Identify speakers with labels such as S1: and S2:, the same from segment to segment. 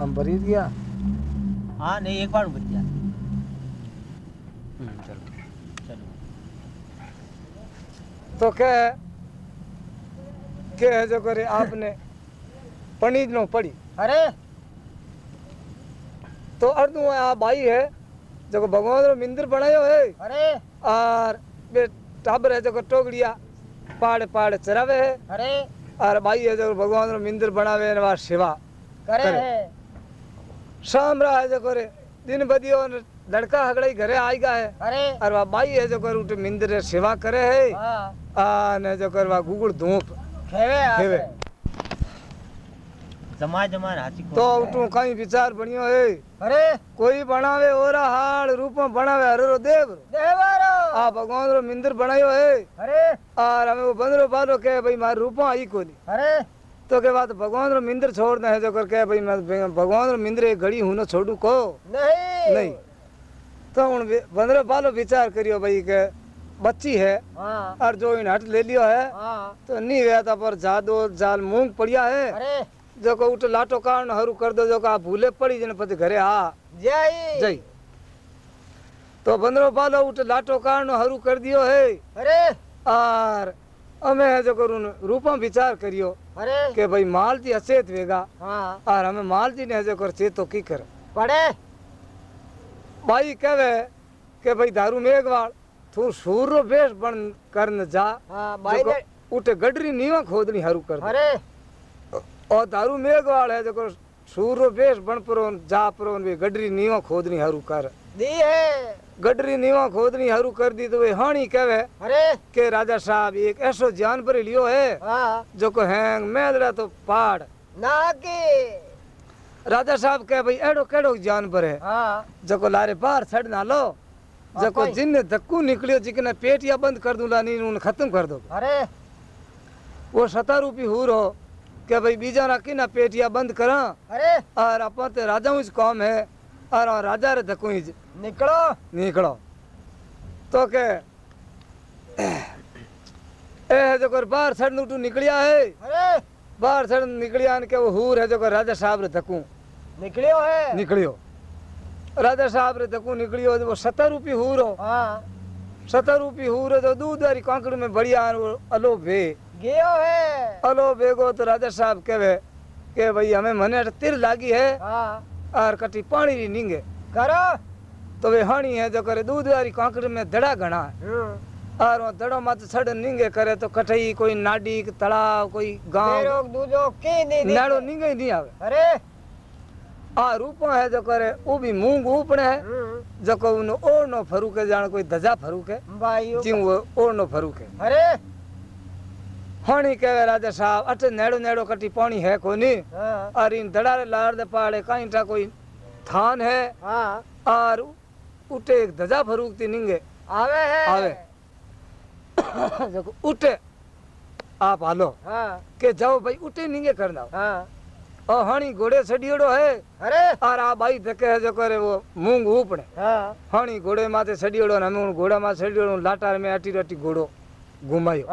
S1: हम भरी गया
S2: हाँ नहीं एक बार बच गया
S1: चलो
S2: चलो
S1: तो क्या के है जो करे आपने पनीर नो पड़ी
S2: अरे
S1: तो अर्धु आ भाई है जो भगवान रो मंदिर बनायो है
S2: अरे
S1: और बे टाबर है जो टोगड़िया पहाड़ पहाड़ चरावे है
S2: अरे
S1: और भाई है जो भगवान रो मंदिर बनावे वा सेवा
S2: करे
S1: करे।
S2: है
S1: शाम रहा है जो करे दिन बदियो लड़का हगड़े घरे आई गा है।
S2: अरे।
S1: और वा भाई है जो कर उठे मंदिर सेवा करे है।
S2: हाँ।
S1: आ ने जो कर वा गुगुड़ धूप।
S2: खेवे
S1: खेवे।
S2: जमा जमा हाथी
S1: तो उठू कहीं विचार बनियो है।
S2: अरे।
S1: कोई बनावे ओरा हाल रूप में बनावे हरो देव
S2: देवारो
S1: आ भगवान रो मंदिर बनायो है।
S2: अरे।
S1: और हमें वो बंदरो बालो के भाई मार रूपा आई कोनी।
S2: अरे।
S1: तो के बाद भगवान रो मंदिर छोड़ना है जो कर के भाई मैं भगवान रो मंदिर एक घड़ी हूँ न छोड़ू को।
S2: नहीं।
S1: नहीं। तो उन बंदरो बालो विचार करियो भाई के बच्ची है
S2: हाँ।
S1: और जो इन हट ले लियो है
S2: हाँ।
S1: तो नहीं वे तो पर जादो जाल मूंग पड़िया है।
S2: अरे।
S1: जो को उठ लाटो कारण हरू कर दो जो को भूले पड़ी जने पति घरे आ।
S2: जय।
S1: जई तो बंदरो बालो उठ लाटो कारण हरू कर दियो है।
S2: अरे।
S1: और અમે જો કરું રૂપમ વિચાર કર્યો
S2: અરે
S1: કે ભાઈ માલતી હશે જ વેગા
S2: હા
S1: આર અમે માલતી ને હજો કરશે તો કી કરે
S2: પડે
S1: ભાઈ કહેવે કે ભાઈ દારૂ મેઘવાળ તું સૂરો બેસ પણ કરન જા હા
S2: ભાઈ ઉઠે
S1: ગડરી
S2: નીવા
S1: ખોદણી હારું કર અરે ઓ દારૂ મેઘવાળ હે
S2: જો
S1: સૂરો બેસ પણ પરો જા પરો ગડરી નીવા ખોદણી હારું કર जा
S2: दी है
S1: गडरी नीवा खोदनी हरू कर दी तो वे हाणी कहे
S2: अरे
S1: के राजा साहब एक ऐसो जानवर लियो है
S2: हाँ
S1: जो को हैंग मेदड़ा तो पहाड़
S2: ना की
S1: राजा साहब कहे भाई एड़ो केड़ो जानवर है
S2: हाँ
S1: जको लारे पार छड़ ना लो जको
S2: कोई?
S1: जिन धक्कू निकलियो जिकने पेटिया बंद कर दूला नी उन खत्म कर दो
S2: अरे
S1: वो सता रूपी हूर हो के भाई बीजा ना की ना पेटिया बंद करा
S2: अरे
S1: और अपन ते राजा उस काम है और राजा रे धक्कू
S2: निकलो।
S1: निकलो। तो के ए जको बाहर छड़ उठू निकलिया है।
S2: अरे।
S1: बाहर छड़ निकलिया न के वो हूर है जको राजा साहब रे धक्कू
S2: निकलियो है।
S1: निकलियो। राजा साहब रे धक्कू निकलियो वो सत्तर रूपी हूर हो।
S2: हाँ।
S1: सत्तर रूपी हूर तो दूध वाली कांकड़ में बढ़िया अलो भे।
S2: गयो है।
S1: अलो भेगो तो राजा साहब कहे के भाई हमें मने तिर लागी है।
S2: हाँ।
S1: और कटी पानी री नींगे।
S2: करो
S1: तो वे हानी है जो करे दूध वाली कांकड़ में दड़ा घना है। और वो दड़ो मत छड़ नींगे करे तो कठई कोई नाडी तालाब कोई गाँव।
S2: दूधो की नहीं
S1: नाड़ो नींगे नहीं आवे।
S2: अरे।
S1: आ रूपा है जो करे वो भी मूंग ऊपने है।
S2: हम्म
S1: जो को उन नो फरूके जान कोई धजा फरूके।
S2: भाई
S1: ज्यों वो नो फरूके।
S2: अरे।
S1: हानी कहे राजा साहब अट नेड़ो नेड़ो कटी पानी है कोनी
S2: हाँ
S1: और इन दड़ारे लाड़ दे पाड़े कहीं टा कोई थान है और उठे एक धजा फरूकती निंगे
S2: आवे है
S1: आवे। देखो उठे आप हालो
S2: हाँ
S1: के जाओ भाई उठे निंगे करना
S2: हाँ
S1: और हानी घोड़े सडियोड़ो है
S2: अरे
S1: और आ भाई धके है जो करे वो मूंग ऊपने
S2: हाँ
S1: हानी घोड़े माथे सडियोड़ो ने हमें घोड़ा माथे सडियोड़ो लाटार में अटी रटी घोड़ो घुमायो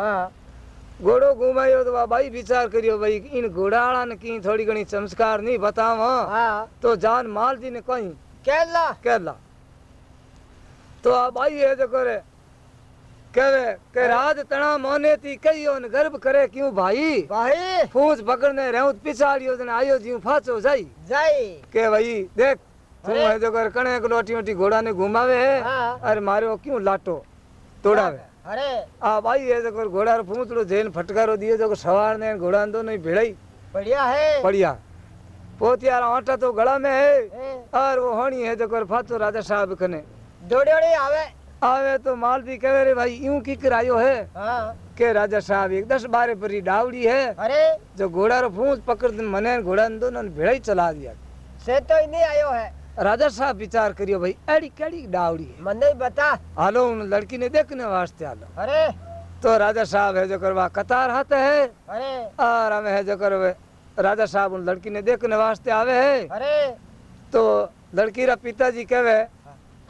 S2: हाँ
S1: घोड़ो घुमायो तो भाई विचार करियो भाई इन घोड़ाड़ा ने की थोड़ी घणी चमत्कार नहीं बतावा
S2: हाँ
S1: तो जान माल जी ने कहीं
S2: केला
S1: कहला तो अब आई है जो करे कहे के राज तना मोने थी कई ओन गर्भ करे क्यों भाई
S2: भाई
S1: फूस पकड़ने रहूँ पिछाड़ियो जने आयो जीव फाचो जाई
S2: जाई
S1: के भाई देख तू
S2: अरे।
S1: है जो कर कणे को लोटी लोटी भाई है जो कर घोड़ा रो फूंचड़ो जेन फटकारो दियो जो सवार ने घोड़ा दो नहीं भिड़ाई
S2: बढ़िया है
S1: पड़िया पोतियारा आटा तो गला में है और वो होनी है जो कर फाचो राजा साहब कने
S2: दौड़े आवे
S1: आवे तो मालती कहे रे भाई यूँ की करायो है
S2: हाँ
S1: के राजा साहब एक दस बारह परी डावड़ी है
S2: अरे
S1: जो घोड़ा रो फूंस पकड़ मने घोड़ा दोनों ने भिड़ा ही चला दिया
S2: से तो ही आयो है
S1: राजा साहब विचार करियो भाई एड़ी केड़ी डावड़ी है?
S2: मन नहीं बता।
S1: हालो उन लड़की ने देखने वास्ते हालो
S2: अरे।
S1: तो राजा साहब है जो करवा कतार हाथ है।
S2: अरे।
S1: और हमें है जो करवे। राजा साहब उन लड़की ने देखने वास्ते आवे है।
S2: अरे।
S1: तो लड़की रा पिताजी कहे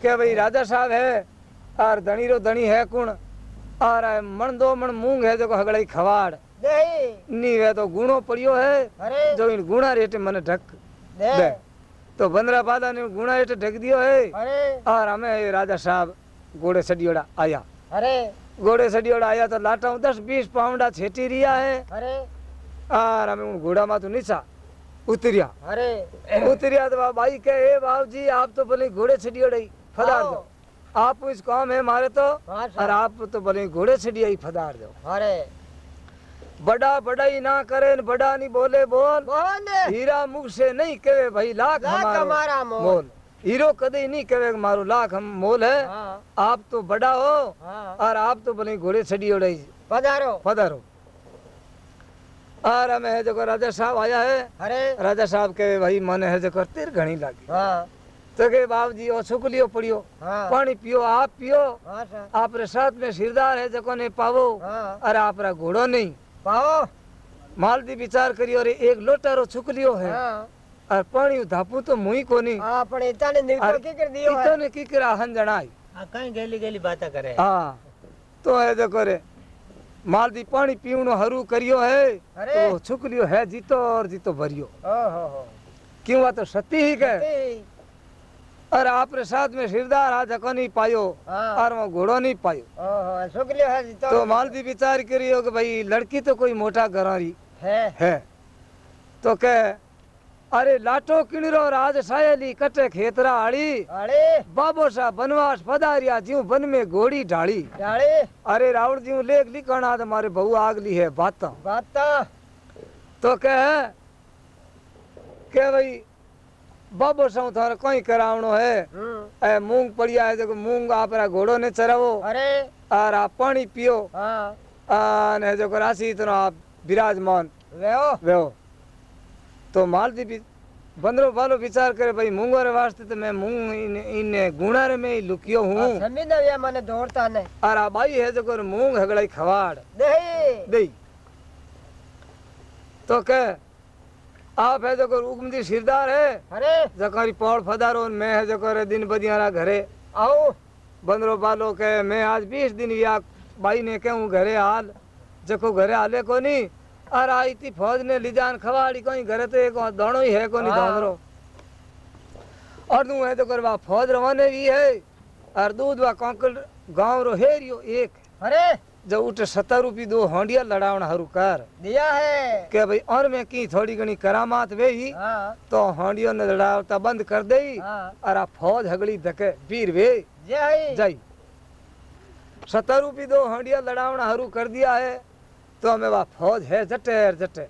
S1: के भाई राजा साहब है। और धनी रो धनी है कुण? और मण दो मण मूंग है जो हगड़ाई खवाड़। नी वे तो गुणो पड़ियो है।
S2: अरे।
S1: जो इन गुणा रेटे मन ढक।
S2: दे।
S1: दे। तो बंदरा बादा ने गुणा हेठ ढक दियो है
S2: अरे
S1: और हमें राजा साहब घोड़े सडियोड़ा आया
S2: अरे
S1: घोड़े सडियोड़ा आया तो लाटा दस बीस पाउंडा छेटी रिया है
S2: अरे
S1: और हमें उन घोड़ा मा तो नीचा उतरिया
S2: अरे
S1: उतरिया तो भाई कहे बाबू जी आप तो भले घोड़े छड़ियोड़े ही फदार दो आप इस काम है मारे तो और आप तो भले घोड़े छड़िया फदार दो
S2: अरे
S1: बड़ा बड़ाई ना करे न बड़ा नहीं बोले बोल।
S2: बोल।
S1: हीरा मुख से नहीं कहे भाई लाख हमारा
S2: मोल।
S1: हीरो कदे नहीं कहे मारो लाख हम मोल है।
S2: हाँ।
S1: आप तो बड़ा हो
S2: हाँ।
S1: और आप तो भले घोड़े छड़ियोड़े ही
S2: पधारो।
S1: फदारो और हमें जो राजा साहब आया है।
S2: अरे।
S1: राजा साहब के भाई मन है जो तेर घनी लागी।
S2: हाँ।
S1: तो के बाबू जी ओ छुक लियो पड़ियो।
S2: हाँ।
S1: पानी पियो आप पियो।
S2: हाँ
S1: आप साथ में सिरदार है जको ने पावो।
S2: हाँ।
S1: अरे आप रा घोड़ो नहीं। પાવો માલદી વિચાર કર્યો રે એક
S2: લોટારો
S1: છુકલીઓ હે અર પાણી ધાપું તો
S2: મુઈ કોની હા પણ એતાને નિર્કો કે કર દિયો
S1: હે એતાને કી કર આહન જણાય
S3: આ કઈ ગેલી ગેલી બાતા કરે
S1: હા તો હે જો કરે માલદી પાણી
S2: પીવણો
S1: હરુ કર્યો હે તો છુકલીઓ હે જીતો ઓર
S2: જીતો ભર્યો ઓહો
S1: ક્યું આ તો સતી હી કે
S2: સતી
S1: और आप रे साथ में सिरदार जको नहीं पायो
S2: हाँ।
S1: और वो घोड़ो नहीं पायो।
S2: हो है तो।
S1: तो मालदी विचार करियो कि भाई लड़की तो कोई मोटा घरारी
S2: है।
S1: है। तो कह अरे लाटो किणरो राज सायली कटे खेतरा आड़ी
S2: अरे
S1: बाबो सा बनवास पधारिया ज्यूं बन में घोड़ी ढाली
S2: डाले
S1: अरे रावण ज्यूं लेख लिखना तो मारे बहु आगली है बात।
S2: बात।
S1: तो कह के भाई बाबो सां थारे कोई करावणो है।
S2: हम्म।
S1: ए मूंग पड़िया है देखो मूंग आप रा घोड़ो ने चरावो।
S2: अरे।
S1: और आप पानी पियो।
S2: हाँ।
S1: ने जो राशि इतना आप विराजमान
S2: वेओ
S1: वेओ तो मालदी भी बंदरो वालो विचार करे भाई मूंगो रे वास्ते तो मैं मूंग इन इन गुणा रे में लुकियो हूँ।
S2: समझ ना या माने दौड़ता ने
S1: और आ भाई है जो मूंग हगड़ाई खवाड़।
S2: दे
S1: दे तो के आप है जको रूकमदी सिरदार है। अरे। जको रिपोर्ट फदारो मैं है जको रे दिन बदियारा घरे।
S2: आओ।
S1: बंदरो बालो के मैं आज बीस दिन या बाई ने कहूँ घरे हाल। जको घरे हाले कोनी और आई थी फौज ने लिजान खवाड़ी कोई घरे तो एक दोनों ही है कोनी
S2: हाँ।
S1: दोनों और दू है जको वा फौज रवाने भी है और दूध वा कॉन्कल गाँव रो हेरियो एक।
S2: अरे।
S1: जो उठ सत्तर रुपी दो होंडिया लड़ावण हरू कर।
S2: દિયા है।
S1: के भाई और में की थोड़ी घनी करामात वे ही।
S2: हाँ
S1: तो होंडियो ने लड़ावता बंद कर दई
S2: हाँ।
S1: और आ फौज हगड़ी धके वीर वे
S2: जय
S1: जाई। सत्तर रूपी दो हंडिया लड़ावना हरू कर दिया है तो हमें वह फौज है जटे है जटे।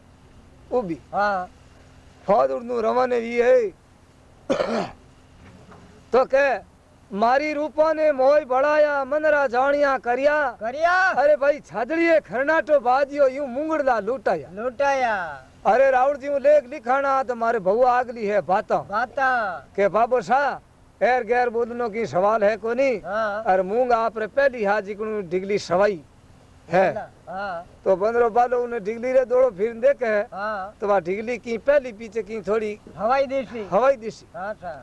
S1: वो भी
S2: हाँ।
S1: फौज उर्दू रवाने भी है। तो कह मारी रूपा ने मोय बढ़ाया मनरा जानिया करिया
S2: કર્યા
S1: अरे भाई छादड़िए खरनाटो बाजियो यूं मुंगड़ला लूटाया
S2: લૂંટાયા
S1: अरे राउड़ जी लेख लिखाना तो मारे बहु आगली है बाता
S2: બાતા
S1: के बाबू शाह एर गैर बोलनो की सवाल है कोनी
S2: हाँ
S1: और मूंग आप रे पहली हाजी को डिगली सवाई है
S2: हाँ
S1: तो बंदरो बालो उन्हें डिगली रे दौड़ो फिर देखे है
S2: हाँ
S1: तो वह डिगली की पहली पीछे की थोड़ी
S2: હવાઈ દેશી
S1: हवाई दिशी
S2: हाँ सा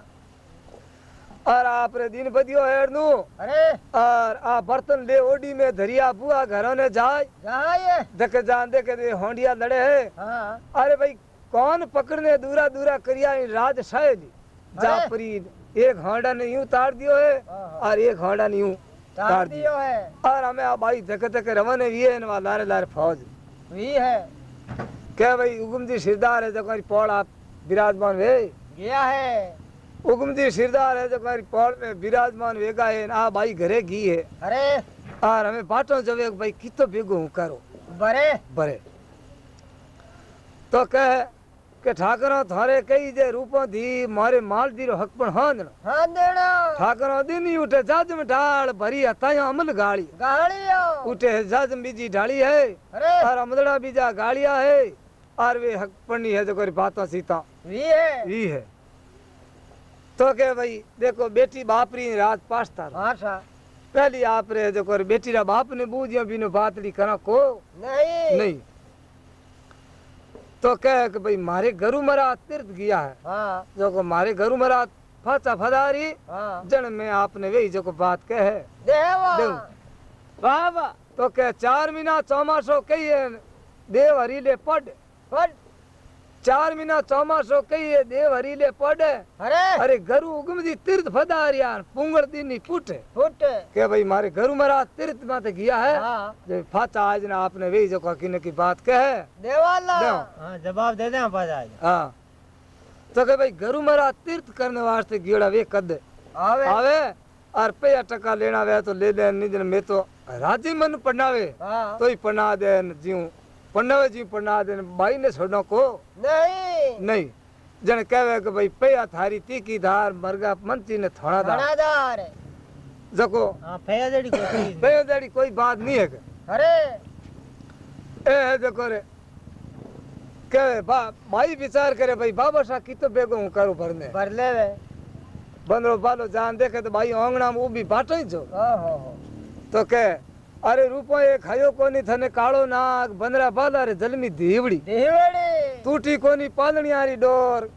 S1: और आप दिन बदियो है नू
S2: अरे।
S1: और आ बर्तन ले ओडी में धरिया बुआ घरों ने जाए
S2: जहाँ ये।
S1: देखे जान दे होंडिया लड़े है।
S2: हाँ।
S1: अरे भाई कौन पकड़ने दूरा दूरा करिया राज शायली जा?
S2: अरे।
S1: एक होंडा ने यूँ तार दियो है
S2: हाँ।
S1: और एक होंडा ने यूँ
S2: तार
S1: दियो।
S2: है।
S1: और हमें आ भाई धके धके रवाने है ना लारे लारे फौज।
S2: वी है।
S1: क्या भाई उगमदी सिरदार है जो कोई पौड़ आप विराजमान वे
S2: गया है।
S1: उगमदी सिरदार है जो कोई पौड़ में विराजमान वेगा है आ भाई घरे घी है।
S2: अरे।
S1: और हमें बाटो जब एक भाई कितो बेगो हूँ करो?
S2: बरे।
S1: बरे। तो कह के ठाकरो थारे कई जे रूपों थी मारे माल दीरो हक पण हांदण।
S2: हाँ देना
S1: ठाकरो दिन ही उठे जज में ढाल भरी हताया अमल गाड़ी
S2: गाड़ियो
S1: उठे जज में बीजी ढाली है।
S2: अरे।
S1: और अमदड़ा बीजा गाड़िया है। और वे हक पड़नी है जो कोई बातों सीता।
S2: वी है।
S1: ही है। तो के भाई देखो बेटी बापरी रात पास्ता।
S2: हाँ सा
S1: पहली आप रे जो बेटी रा बाप ने बूझियो बिनु बातली करा को
S2: नहीं
S1: नहीं तो कह कि भाई मारे गरु मरा तीर्थ गया है
S2: हाँ
S1: जो को मारे गरु मरा फाचा फदारी
S2: हाँ
S1: जन में आपने वही जो को बात कहे। वाह वाह तो कह चार महीना चौमासो कही है देव हरी ले पड
S2: पर
S1: ચાર મહિના ચોમાસો કહીએ દેવ હરીલે પડે
S2: અરે
S1: અરે ઘરું ઉગમજી તીર્થ ફદાર્યા પુંગળ દીની પૂઠે
S2: ફૂટ
S1: કે ભાઈ મારે ઘરું મારા તીર્થ माथे गया है
S2: हाँ
S1: जो फाचा आज ना आपने वही जो की न की बात कहे
S2: देवाला
S1: देव।
S3: हाँ जवाब दे दे पास आज
S1: हाँ तो के भाई घरू मारा तीर्थ करने वास्ते गियोड़ा वे कद
S2: आवे
S1: आवे और पैया टका लेना वे तो ले ले नहीं मैं तो राजी मन पढ़नावे
S2: हाँ
S1: तो ही पढ़ना दे जीव पढ़नावे जीव पढ़ना दे भाई ने छोड़ो को
S2: नहीं
S1: नहीं जन कहे कि भाई पैया थारी तीखी धार मरगा मंत्री ने थोड़ा धार
S2: घनादार
S1: जको
S3: हाँ फैया जड़ी को चीज़
S1: पैया दाड़ी कोई बात नहीं है के
S2: अरे
S1: ए है जको रे कहे बा भाई विचार करे भाई बाबा सा की तो बेगो हूँ करूँ भरने
S2: भर लेवे
S1: बंदरो बालो जान देखे तो भाई आंगणा में ऊबी बाटो ही जो
S2: ओहो हो
S1: तो के अरे रूपो एक हयो कोनी थने काळो नाग बंदरा बाला रे जलमी धीवड़ी
S2: देवड़ी
S1: तूटी कोनी पालणी आरी डोर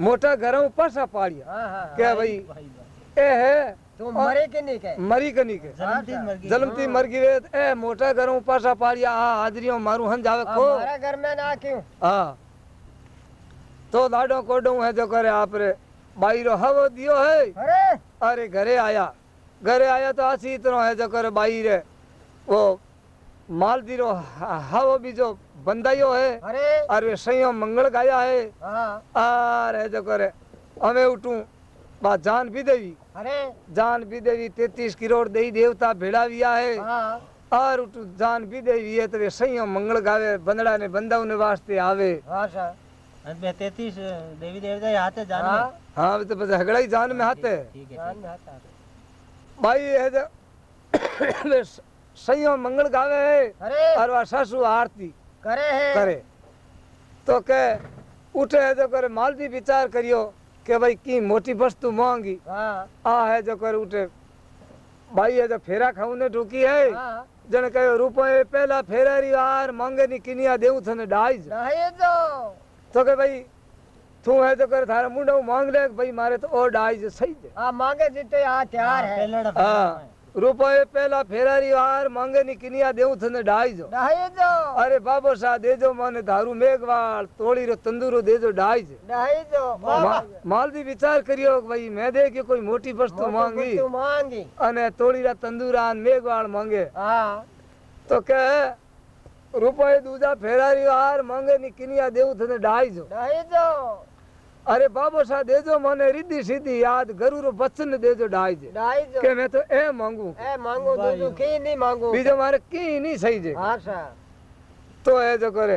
S1: मोटा घरों पासा पाड़िया
S2: हाँ हाँ
S1: क्या भाई
S3: भाई भाई
S1: ए है
S2: तू मरे के नहीं के
S1: मरी कनी के
S3: जलमती मर गई
S1: जलमती मर गई वे ए मोटा घरों पासा पाड़िया आ हाजरियों मारू हन जावे खो
S2: हमारा घर में ना क्यों
S1: हाँ तो लाडो कोडो है जो करे आप रे बाई रो हवो दियो है
S2: अरे
S1: अरे घरे आया घरे आया तो आसी इतनो है जो करे बाई रे वो मालदी रो ह- हवो भी जो बंदाइयो है।
S2: अरे।
S1: और वे सैयो मंगल गाया है।
S2: हाँ।
S1: और जो करे हमें उठू बा जान भी देवी।
S2: अरे।
S1: जान भी देवी तैतीस करोड़ देवी देवता भेड़ाविया है।
S2: हाँ।
S1: और उठू जान भी देवी है तो वे सैयो मंगल गावे बंदड़ा ने बंदाऊ ने वास्ते आवे।
S2: हाँ
S3: अंत तैतीस देवी देवता यहाँ आते जान
S2: हाँ।
S3: में
S1: हाँ तो बस हगड़ा ही जान में आते है
S3: है
S2: जान में आता है।
S1: भाई है जो वे मंगल गावे है। और वह सासू आरती
S2: करे है।
S1: करे। तो के उठे है जो करे मालदी विचार करियो के भाई की मोटी वस्तु मांगी।
S2: हाँ।
S1: आ है जो करे उठे। भाई है जो फेरा खाऊने ढूकी है।
S2: हाँ।
S1: जन कहो रूपो पहला फेरा री वार मांगे नी किनिया देऊ थने डाइज
S2: नहीं तो
S1: तो के भाई तू है जो करे थारे मुंडो मांग ले भाई मारे तो और डाइज सही दे
S2: हाँ मांगे जीते यहाँ तैयार है
S3: पेलड़
S1: हाँ। રૂપાએ પહેલા ફેરારી વાર માંગેની કિનિયા
S2: દેવું થને
S1: ડાઈજો ડાઈજો અરે બાબો શાહ દેજો મને તારું મેઘવાળ તોળી રો તંદુરો
S2: દેજો ડાઈજો
S1: ડાઈજો માલદી વિચાર કર્યો કે ભાઈ મેં દે કે કોઈ મોટી વસ્તુ માંગી?
S2: માંગી.
S1: અને તોળીરા તંદુરા મેઘવાળ માંગે.
S2: હા.
S1: તો કે રૂપાએ દૂજા ફેરારી વાર માંગેની કિનિયા દેવું થને ડાઈજો
S2: ડાઈજો
S1: અરે બાબો શાહ દેજો મને રીધી સીધી યાદ ગરુર વચન દેજો ડાઈજે
S2: ડાઈજો
S1: કે મેં તો એ માંગુ
S2: એ માંગુ દુજુ કી નહીં માંગુ
S1: બીજો મારે કી નહીં સહી જે
S2: હા શાહ
S1: તો એ જો કરે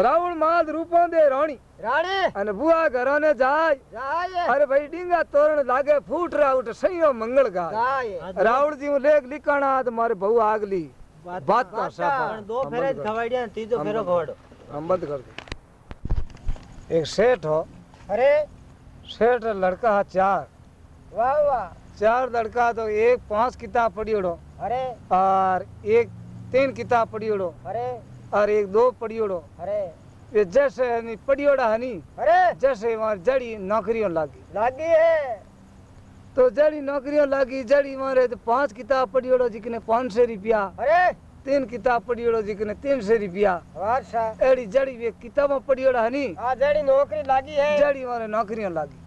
S1: રાવણ માદ રૂપો દે રાણી
S2: રાણી
S1: અને બુઆ ઘરને જાય
S2: જાય
S1: અરે ભાઈ ડીંગા તોરણ લાગે ફૂટ રાઉટ સૈયો મંગળ ગા
S2: જાય
S1: રાવણ જી લેખ લીકાણા તો મારે બહુ આગલી વાત કા
S3: સાપા દો ફેરે ખવાડ્યા ત્રીજો ફેરો ખવાડો
S1: અંબત કર દે एक सेठ हो।
S2: अरे
S1: सेठ लड़का है चार।
S2: वाह वाह।
S1: चार लड़का तो एक पाँच किताब पढ़ी उड़ो
S2: अरे।
S1: और एक तीन किताब पढ़ी उड़ो
S2: अरे।
S1: और एक दो पढ़ी उड़ो
S2: अरे।
S1: ये जैसे है नी पढ़ी उड़ा है
S2: अरे।
S1: जैसे वहाँ जड़ी नौकरियों लागी।
S2: लगी है।
S1: तो जड़ी नौकरियों लागी जड़ी मारे तो पाँच किताब पढ़ी उड़ो जिकने पाँच सौ रुपया।
S2: अरे।
S1: तीन किताब पढ़ियोड़ो जिकने तीन सौ रुपया
S2: अच्छा।
S1: एड़ी जड़ी वे किताबों पढ़ियोड़ा हनी। हाँ,
S2: जड़ी नौकरी लागी है।
S1: जड़ी मारे नौकरियाँ लागी।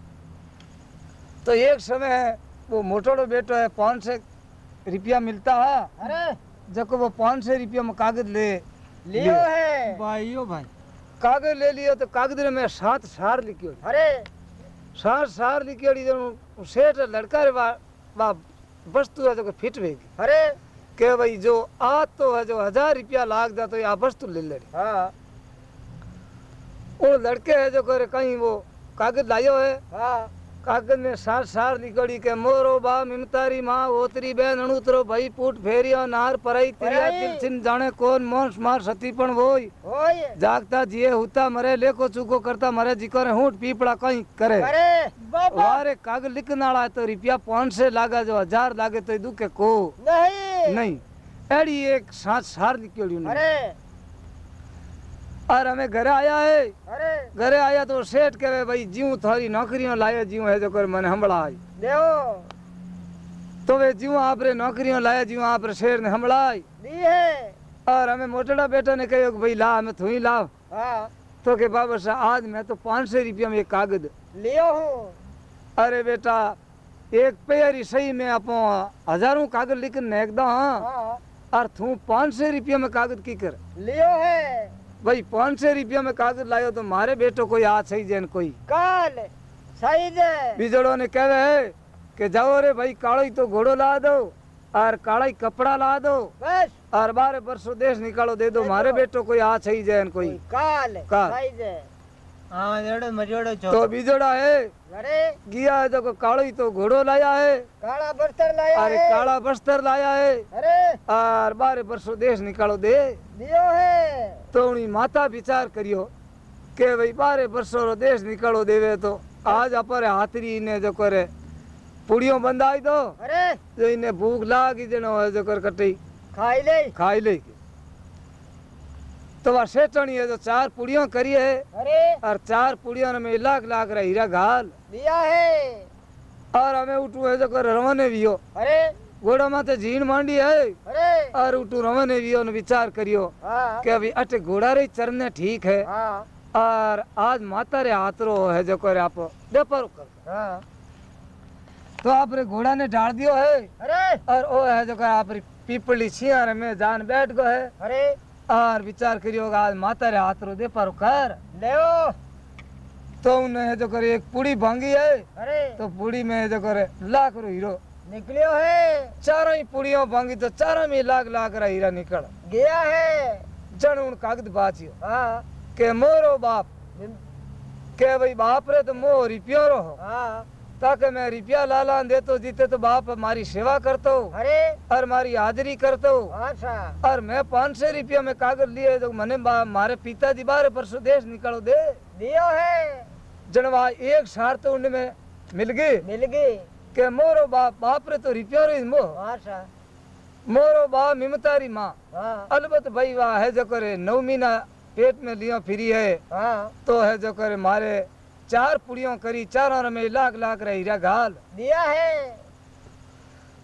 S1: तो एक समय है वो मोटोड़ो बेटो है पाँच सौ रुपया मिलता है। जब वो पाँच सौ रुपया में कागज़ ले
S2: लियो है।
S3: भाईयो भाई।
S1: कागज़ ले लियो तो कागज़ में सात सार लिखियो
S2: अरे।
S1: सार सार लिखियो सेठ लड़का रे बाप वस्तु है तो फिट भेगी
S2: अरे।
S1: के भाई जो आज तो है जो हज़ार रुपया लाग जा तो ये आ वस्तु ले ले
S2: हाँ
S1: वो लड़के है जो करे कहीं वो कागज़ लायो है
S2: हाँ
S1: कागज़ में सार सार निकली के मोरो बा मिमतारी माँ ओतरी बेन अणुतरो भाई पूट फेरियो नार परई तिरिया। तिलछिन जाने कौन मोंस मार सती पण
S2: ओए
S1: जागता जिए हुता मरे लेको चूको करता मरे जिको रे हूट पीपड़ा कहीं करे।
S2: अरे बाबा।
S1: वारे कागज़ लिखने वाला है तो रुपया पाँच सौ लागा जो हज़ार लागे तो दुखे को
S2: नहीं
S1: नहीं एड़ी एक सात सार निकली उन्हें
S2: अरे
S1: और हमें घरे आया है।
S2: अरे।
S1: घरे आया तो सेठ कहे भाई जीव थारी नौकरियों लाया जीव है जो कर मैंने हमला आई तो वे जीव आप रे नौकरियों लाया जीव आप रे शेर ने हमला आई
S2: दी है।
S1: और हमें मोटड़ा बेटा ने कहो भाई ला हमें थू ही लाव
S2: हाँ।
S1: तो के बाबा साहब आज मैं तो पाँच सौ रुपया में एक कागज़
S2: लियो हूँ।
S1: अरे बेटा एक पेयर सही में अपो हज़ारों कागज़ लिख नेकदा हाँ। और तू पाँच सौ रुपया में कागज़ की कर।
S2: लियो है।
S1: भाई पाँच सौ रुपया में कागज़ लायो तो मारे बेटो कोई आज सही जैन कोई।
S2: काल सही दे
S1: बिजड़ो ने कहे है कि जाओ रे भाई कालो ही तो घोड़ो ला दो और काला ही कपड़ा ला दो
S2: बस।
S1: और बारे परसों देश निकालो दे दो मारे बेटो कोई आज सही जैन कोई।
S2: काल
S1: काल।
S2: सही दे
S3: हाँ
S1: तो
S3: छो
S1: बिजोड़ा है
S2: अरे।
S1: गिया है तो कालो ही तो घोड़ो लाया है
S2: काला बस्तर लाया
S1: अरे काला बस्तर लाया है
S2: अरे।
S1: और बारे परसों देश निकालो दे।
S2: लियो है
S1: तो उनी माता विचार करियो के भाई बारे परसों रो देश निकालो देवे तो आज अपर हाथरी ने जो करे पुड़ियों बंदाई दो
S2: अरे
S1: जो इन्हें भूख लागी जनो है जो कर कटी
S2: खाई ले
S1: खाई ले तो वह सेठनी है जो चार पुड़ियों करी है
S2: अरे
S1: और चार पुड़ियों में लाख लाख रहा हीरा घाल
S2: लिया है
S1: और हमें उठू है जो कर रवाने भी हो
S2: अरे
S1: घोड़ा माथे झीण मांडी है
S2: अरे
S1: और उठू रवाने भी हो ने विचार करियो कि अभी अटे घोड़ा रे चरने ठीक है और आज माता रे हाथ रो है जो करे आप व्यापार कर तो आप रे घोड़ा ने डाल दियो है
S2: अरे
S1: और ओ है जो करे आप रे पीपली छिया में जान बैठ गो है
S2: अरे
S1: और विचार करियो आज माता रे हाथ रो दे पर कर
S2: ले
S1: तो उन्हें जो करे एक पुड़ी भांगी है
S2: अरे
S1: तो पुड़ी में जो करे लाख रो हीरो
S2: निकलियो है।
S1: चारों ही पुड़ियों भांगी तो चारों में लाख लाख रा हीरा निकल।
S2: गया है।
S1: जन उन कागज़ बाचियो
S2: हाँ।
S1: के मोरो बाप। के भाई बाप रे तो मोह रिपियो रो
S2: हाँ।
S1: ताकि मैं रिपिया लाला दे तो जीते तो बाप हमारी सेवा करतो।
S2: अरे।
S1: और मारी हाजिरी करतो।
S2: अच्छा।
S1: और मैं पाँच सौ रुपया में कागज़ लिए तो मने मारे पिताजी बारे परसों देश निकालो दे।
S2: लियो है।
S1: जनवा एक सार तो उनमें मिल गई।
S2: मिल गई।
S1: के मोरो बाप बाप रे तो रिपियो रे मोह
S2: अच्छा
S1: मोरो बाप मिमतारी माँ
S2: हाँ
S1: अलबत भाई वाह है जो करे नौ महीना पेट में लियो फिरी है
S2: हाँ
S1: तो है जो करे मारे चार पुड़ियों करी चारों में लाख लाख रही हीरा घाल
S2: दिया है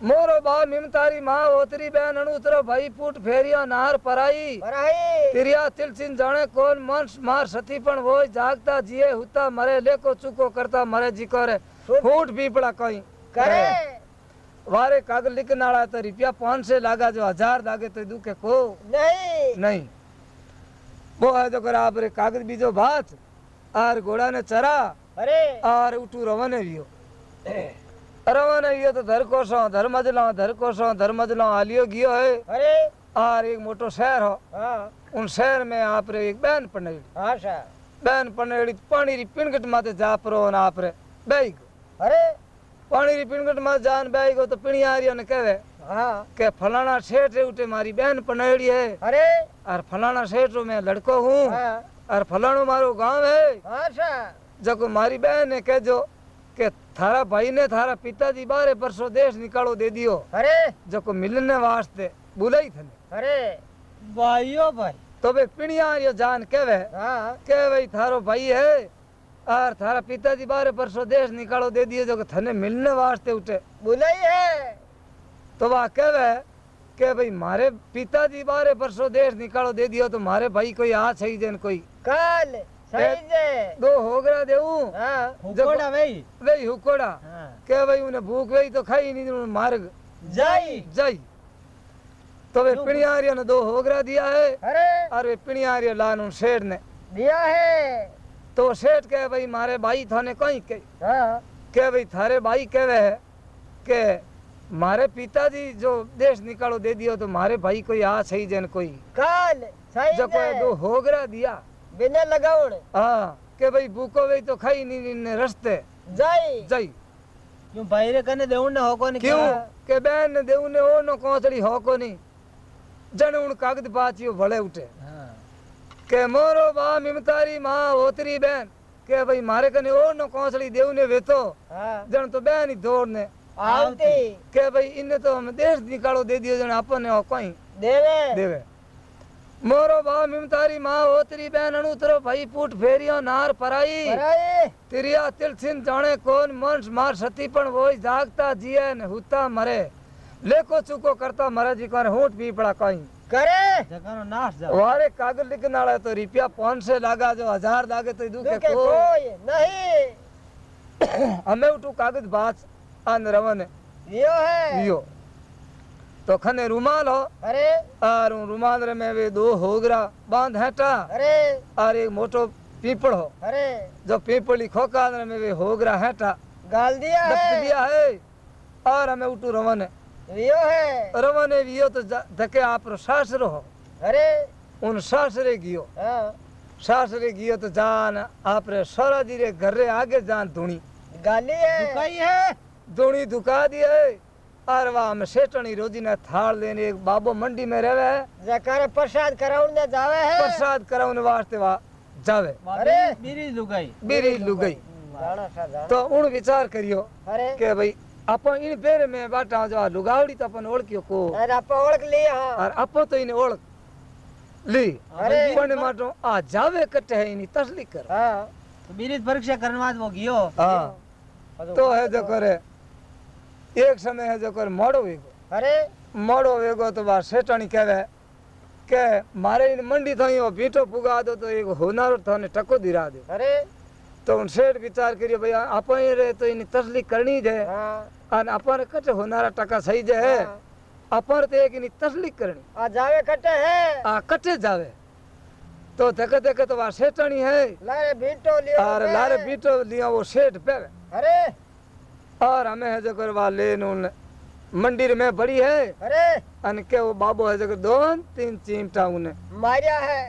S1: मोरो बा मिमतारी माँ ओतरी बहन अणुतरो भाई पुट फेरिया नार पराई
S2: पराई
S1: तिरिया तिलसिन जाने कौन मंस मार सती पण वो जागता जिए हुता मरे लेको चुको करता मरे जिको रे फूट पीपड़ा कहीं
S2: करे।
S1: वारे कागज़ लिख नाड़ा तो रुपया पाँच से लागा जो हज़ार लागे तो दुखे को।
S2: नहीं।
S1: नहीं। वो है जो कर आप रे कागज़ बीजो भात और घोड़ा ने चरा
S2: अरे।
S1: और उठू रवाने वियो रवाने वियो तो धर कोसो धर मजला धर कोसो धर मजला आलियो गियो है।
S2: अरे।
S1: और एक मोटो शहर हो।
S2: हाँ।
S1: उन शहर में आप रे एक बहन पनेड़ी।
S2: अच्छा
S1: बहन पनेड़ी पानी री पिनगट माते जा परो न आप रे बैग
S2: अरे।
S1: पानी री पिनगट माते जान बैग तो पिणियारियो ने कहे
S2: हाँ
S1: के फलाना सेठ रे उठे मारी बहन पनेड़ी है
S2: अरे
S1: और फलाना सेठ रो मैं लड़को हूँ
S2: हाँ
S1: और फलानो मारो गाँव है
S2: अच्छा
S1: जको मारी बहन ने कहजो के थारा भाई ने थारा पिताजी बारे परसों देश निकालो दे दियो
S2: अरे
S1: जको मिलने वास्ते बुलाई थने
S2: अरे
S3: भाइयो भाई
S1: तो बे पिणिया यो जान कहवे
S2: हाँ
S1: के भाई थारो भाई है और थारा पिताजी बारे परसों देश निकालो दे दियो जो थने मिलने वास्ते उठे।
S2: बुलाई है।
S1: तो वह कहवे के भाई मारे पिताजी बारे परसों देश निकालो दे दियो तो मारे भाई कोई आ सही जन कोई।
S2: कल दो
S1: होगरा देऊ।
S2: हाँ
S3: हुकोड़ा भाई।
S1: वे हुकोड़ा।
S3: हाँ।
S1: के भाई उन्हें भूख वही तो खाई नहीं उन्हें मार्ग।
S3: जाई।
S1: जाई। तो वे पिणियारिया ने दो होगरा दिया है।
S2: अरे।
S1: और वे पिणियारिया लान उन शेर ने।
S2: दिया है।
S1: तो सेठ कहे भाई मारे भाई थाने कहीं के
S2: हाँ।
S1: के भाई थारे भाई कहवे है के मारे पिताजी जो देश निकालो दे दियो तो मारे भाई कोई आ सही जन कोई।
S2: कल सही
S1: जो कोई दो होगरा दिया।
S2: बिना लगाउड़
S1: हाँ के भाई भूको वही तो खाई नहीं इन्ने रस्ते।
S2: जाई।
S1: जाई।
S3: क्यों भाई रे कने देउन ने होको नहीं?
S1: क्यों? के बहन ने देऊ ने ओ नो कोसड़ी होको नहीं। जन उन कागज़ पाचियो भले उठे।
S3: हाँ।
S1: के मोरो बा मिमतारी माँ ओतरी बहन के भाई मारे कने ओ नो कोसड़ी देऊ ने वेतो
S2: हाँ
S1: जन तो बहन ही दौड़ ने
S2: आवती
S1: के भाई इन्ने तो हम देश निकालो दे दियो जन अपन ने कोई
S2: देवे
S1: देवे मोरो बा मिमतारी माँ ओतरी बहन अणुतरो भाई पुट फेरियो नार पराई तिरिया तिलसिन जाने कौन मंस मार सती पण वो जागता जिए ने हुता मरे लेको चुको करता मरे जी को हूट वारे कागज़ लिखने वाला तो रुपया पाँच सौ लागा जो हज़ार लागे तो दुखे
S2: दुखे
S1: को
S2: कोई। नहीं।
S1: हमें उठू कागज़ बाच अन रवन।
S2: यो है।
S1: यो। तो खने रुमाल हो।
S2: अरे।
S1: और रुमाल रे में वे दो होगरा बाँध हटा।
S2: अरे।
S1: और एक मोटो पीपड़ हो।
S2: अरे।
S1: जो पीपड़ी खोका रे में वे होगरा हटा।
S2: गाल दिया है।
S1: दिया है। और हमें उठू रवन।
S2: है
S1: रवन वियो तो जा- धके आप रो सासरो हो।
S2: अरे।
S1: उन सासरे गियो।
S2: हाँ।
S1: सासरे गियो तो जान आप रे सोरा जी रे घर रे आगे जान धुनी
S2: गाली है।
S3: दुकाई है?
S1: धुनी दुका दिए और वह हम सेठनी रोजी ने थाल लेने एक बाबो मंडी में रहवे है
S2: जकारे प्रसाद कराउन ने जावे है।
S1: प्रसाद कराउने वास्ते वा जावे।
S2: अरे।
S3: बीरी दुकाई।
S1: बीरी लुगई
S2: जाना।
S1: तो उन विचार करियो
S2: अरे।
S1: के भाई अपन इन पेर में बाटा जो लुगावड़ी तो अपन ओळख्यो को
S2: अरे आप ओळख ली हाँ
S1: और अपन तो इन ओळख ली
S2: अरे।
S1: पण माटो आ जावे कटे है इनी तसली कर
S2: हाँ
S3: तो बीरी परीक्षा करने बाद वो गियो
S1: हाँ तो है जो करे एक समय है जो करे मोड़ो वेगो
S2: अरे
S1: मोड़ो वेगो तो बा सेठानी कहवे के मारे इन मंडी थई ओ बीटो पुगा दो तो एक होनारो थाने टको दिरा दे
S2: अरे
S1: तो उन सेठ विचार करियो भाई अपन ही रे तो इनी तसली करनी जे।
S2: हाँ।
S1: અને अपन कटे होनारा टका सही जे है।
S2: हाँ।
S1: अपन ते एक इनी तसली करनी
S2: आ जावे कटे है।
S1: आ कटे जावे। तो धके धके तो वा सेठानी है।
S2: लारे बीटो लियो
S1: और। लारे बीटो लिया वो सेठ पे
S2: अरे।
S1: और हमें है जो करवा ले नून मंदिर में बड़ी है।
S2: अरे।
S1: अन के वो बाबू है जो कर दोन तीन चिमटा उने।
S2: मारिया है।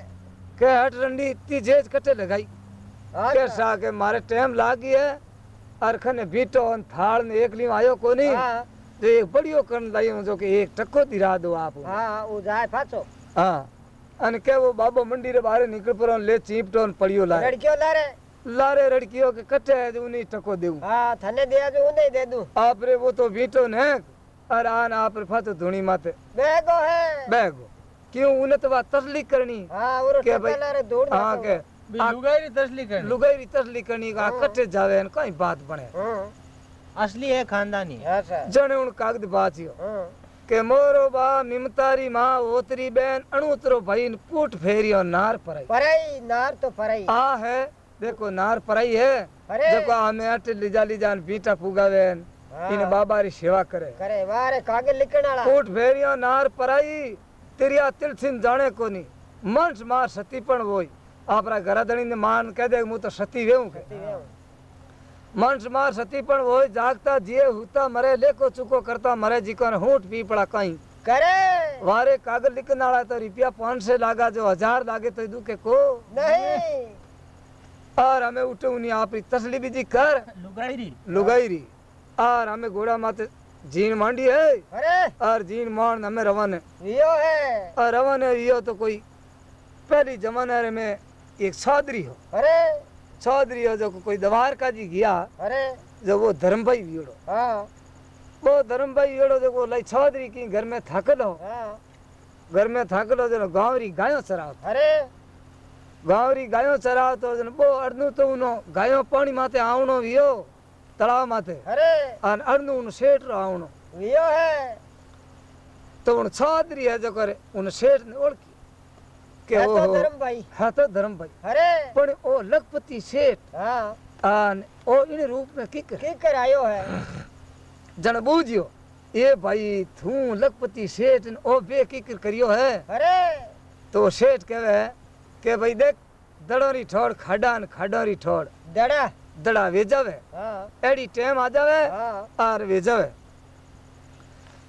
S1: के हट रंडी इतनी जेज कटे लगाई।
S2: हाँ
S1: के मारे टाइम लागी है। और खने बीटो अन थाल ने एक आयो कोनी।
S2: हाँ।
S1: जो एक बड़ियो करन लायो जो कि एक टक्को दिरा दो आप
S2: हाँ। वो जाए फाचो
S1: हाँ। अन के वो बाबो मंडी रे बाहर निकल पर ले चिमटो न पड़ियो लाए।
S2: लड़कियों लारे।
S1: लारे लड़कियों के कटे है उन्हीं टको देऊ।
S2: हाँ थने दिया जो उन्हें दे दूँ।
S1: आप रे वो तो बीटो ने। और आन आप रे फत धुनी माते
S2: बेगो है।
S1: बैगो। क्यों? उन्हें तो बात तसली करनी
S2: हाँ वो
S1: के भाई?
S2: लारे दूर
S1: हाँ के
S3: लुगाई तसली करनी
S1: लुगाई तसली करनी का कटे जावे न कोई बात बने
S3: असली है खानदानी
S1: जने उन कागद बाचियो
S2: हाँ
S1: के मोरो बा मिमतारी माँ ओतरी बहन अणुतरो भाई न पूट फेरियो नार परई
S2: पराई नार तो पराई
S1: आ है देखो नार परई है देखो हमें अट लिजा लिजान बीटा पुगावे। इन बाबा री सेवा करे
S2: करे वारे कागे लिखण वाला
S1: पूट फेरियो नार पराई तिरिया तिलसिन जाने कोनी मंस मार सती पण वोई ने मान कह दे मु तो सती वेऊ के मंस मार सती पण वोई जागता जिए हुता मरे लेको चुको करता मरे जिको ने हूट पीपड़ा कहीं
S2: करे
S1: वारे कागज़ लिखने वाला तो रुपया पाँच सौ लागा जो हज़ार लागे तो दुखे को
S2: नहीं
S1: और हमें उठे उन्हीं आप री तसली भी जी कर
S3: लुगाई री
S1: लुगाई री और हमें घोड़ा माते जीन मांडी है
S2: अरे
S1: और जीन मान हमें रवन है
S2: यो है
S1: और रवन है यो तो कोई पहली जमाने में एक चौधरी हो।
S2: अरे।
S1: चौधरी हो जो कोई दवार का जी गया
S2: अरे।
S1: जो वो धर्म भाई वीड़ो
S2: हाँ।
S1: वो धर्म भाई वीड़ो जो वो लाई चौधरी की घर में थकल हो।
S2: हाँ।
S1: घर में थकल हो जो गाँव री गायों चराव
S2: अरे।
S1: गाँव री गायों चराव तो जन बो अड़नु तो उनो गायों पानी माते आवणो वियो तलाव माते
S2: अरे।
S1: अन अड़नु उन सेठ रो आवणो।
S2: यो है।
S1: तो उन छादरी है जो करे उन सेठ ने ओळखी। के
S2: है
S1: ओ
S2: धर्म भाई
S1: हा तो धर्म भाई
S2: अरे
S1: पण ओ लखपति सेठ
S2: हाँ
S1: ओ इन रूप में की कर
S2: की कर आयो है
S1: जन बूझियो ए भाई थू लखपति सेठ ओ बे की कर करियो है
S2: अरे
S1: तो सेठ कहवे के भाई देख दड़ोरी ठोड़ खाडा न खाडोरी ठोड़
S2: दड़ा
S1: दड़ा वे जावे
S2: हाँ
S1: एडी टाइम आ जावे
S2: हाँ
S1: आर वे जावे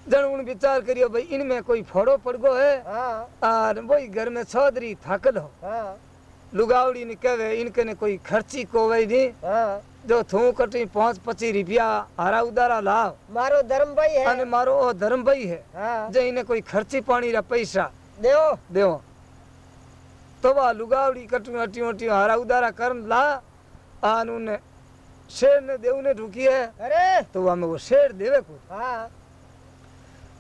S1: जन विचार करियो भाई इनमें कोई फोड़ो पड़ गो है।
S2: हाँ।
S1: और वही घर में चौधरी थाकल। हो।
S2: हाँ
S1: लुगावड़ी ने कहे इनके ने कोई खर्ची को वही
S2: हाँ।
S1: जो थू कटी पाँच पच्चीस रुपया हारा उदारा लाव
S2: मारो धर्म भाई है।
S1: अने मारो ओ धर्म भाई है।
S2: हाँ।
S1: जो इन्हें कोई खर्ची पानी रा पैसा
S2: देव
S1: देव तो वह लुगावड़ी कटू अटी अटी हारा उदारा करन ला आन उन्हें शेर ने देव ने ढूकी है।
S2: अरे।
S1: तो वह में वो शेर देवे को
S2: हाँ।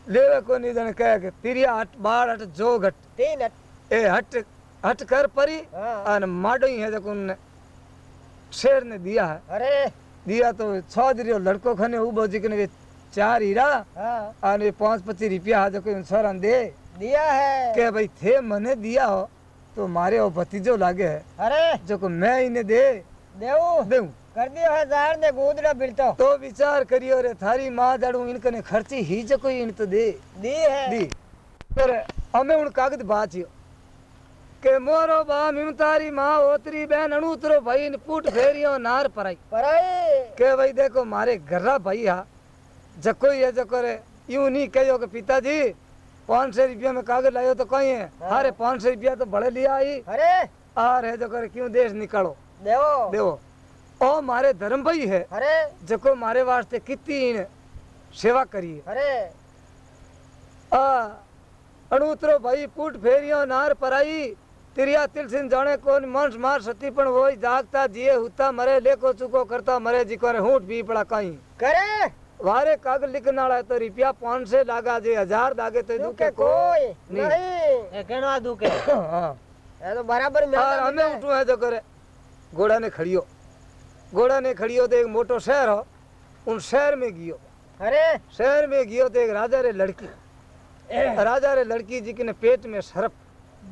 S1: लेवे को कह के तिरिया हट बाहर हट जोग हट
S2: तीन हट।
S1: ए हट हट कर परी
S2: हाँ।
S1: अन माडो ही है जो उनने। शेर ने दिया है।
S2: अरे।
S1: दिया तो छह दियो लड़को खने उबो जी ने चार हीरा।
S2: हाँ।
S1: और ये पाँच पच्चीस रुपया है जो कोई दे।
S2: दिया है।
S1: के भाई थे मने दिया हो तो मारे वो भतीजो लागे है।
S2: अरे।
S1: जो को मैं इन्हें दे।
S2: देऊ?
S1: देऊ।
S2: कर दियो है जार ने गोदड़ा बिलतो
S1: તો વિચાર કર્યો રે થારી માં દાડું ઇનકને ખર્ચી હી જ કોઈ ઇન તો દે
S2: दी है
S1: दी पर અમે ઉણ કાગદ બાચ્યો કે મોરો બા મીમ તારી માં ઓતરી બેન અણુતરો ભાઈ ને પૂટ ફેરિયો નાર પરાઈ
S2: पराई
S1: કે ભાઈ દેખો મારે ઘરના ભાઈ હા જકો ये जको रे यूं नहीं कहो कि पिताजी पाँच सौ रुपया में कागज लायो तो कहीं है
S2: हाँ।
S1: अरे पाँच सौ रुपया तो बड़े लिया आई
S2: अरे
S1: आ रहे जो करे क्यों देश निकालो
S2: देवो
S1: देवो ओ मारे धर्म भाई है।
S2: अरे।
S1: जको मारे वास्ते कितनी सेवा करी
S2: अरे।
S1: आ अणुतरो भाई पुट फेरियो नार पराई। तिरिया तिल सिंह जाने कौन मंस मार सती पण वो जागता जिए हुता मरे लेको चुको करता मरे जी करे हूट भी पड़ा कहीं
S2: करे।
S1: वारे काग लिखना तो रुपया पाँच से लागा जे हज़ार दागे तो दुखे
S2: कोई
S1: नहीं।
S3: कहना दुखे?
S1: हाँ।
S2: ये तो बराबर में
S1: हाँ, हमें उठो है जो करे। घोड़ा ने खड़ियो। घोड़ा ने खड़ियो तो एक मोटो शहर हो उन शहर में गियो।
S2: अरे!
S1: शहर में गियो तो एक राजा रे लड़की। राजा रे लड़की जी ने पेट में सरप।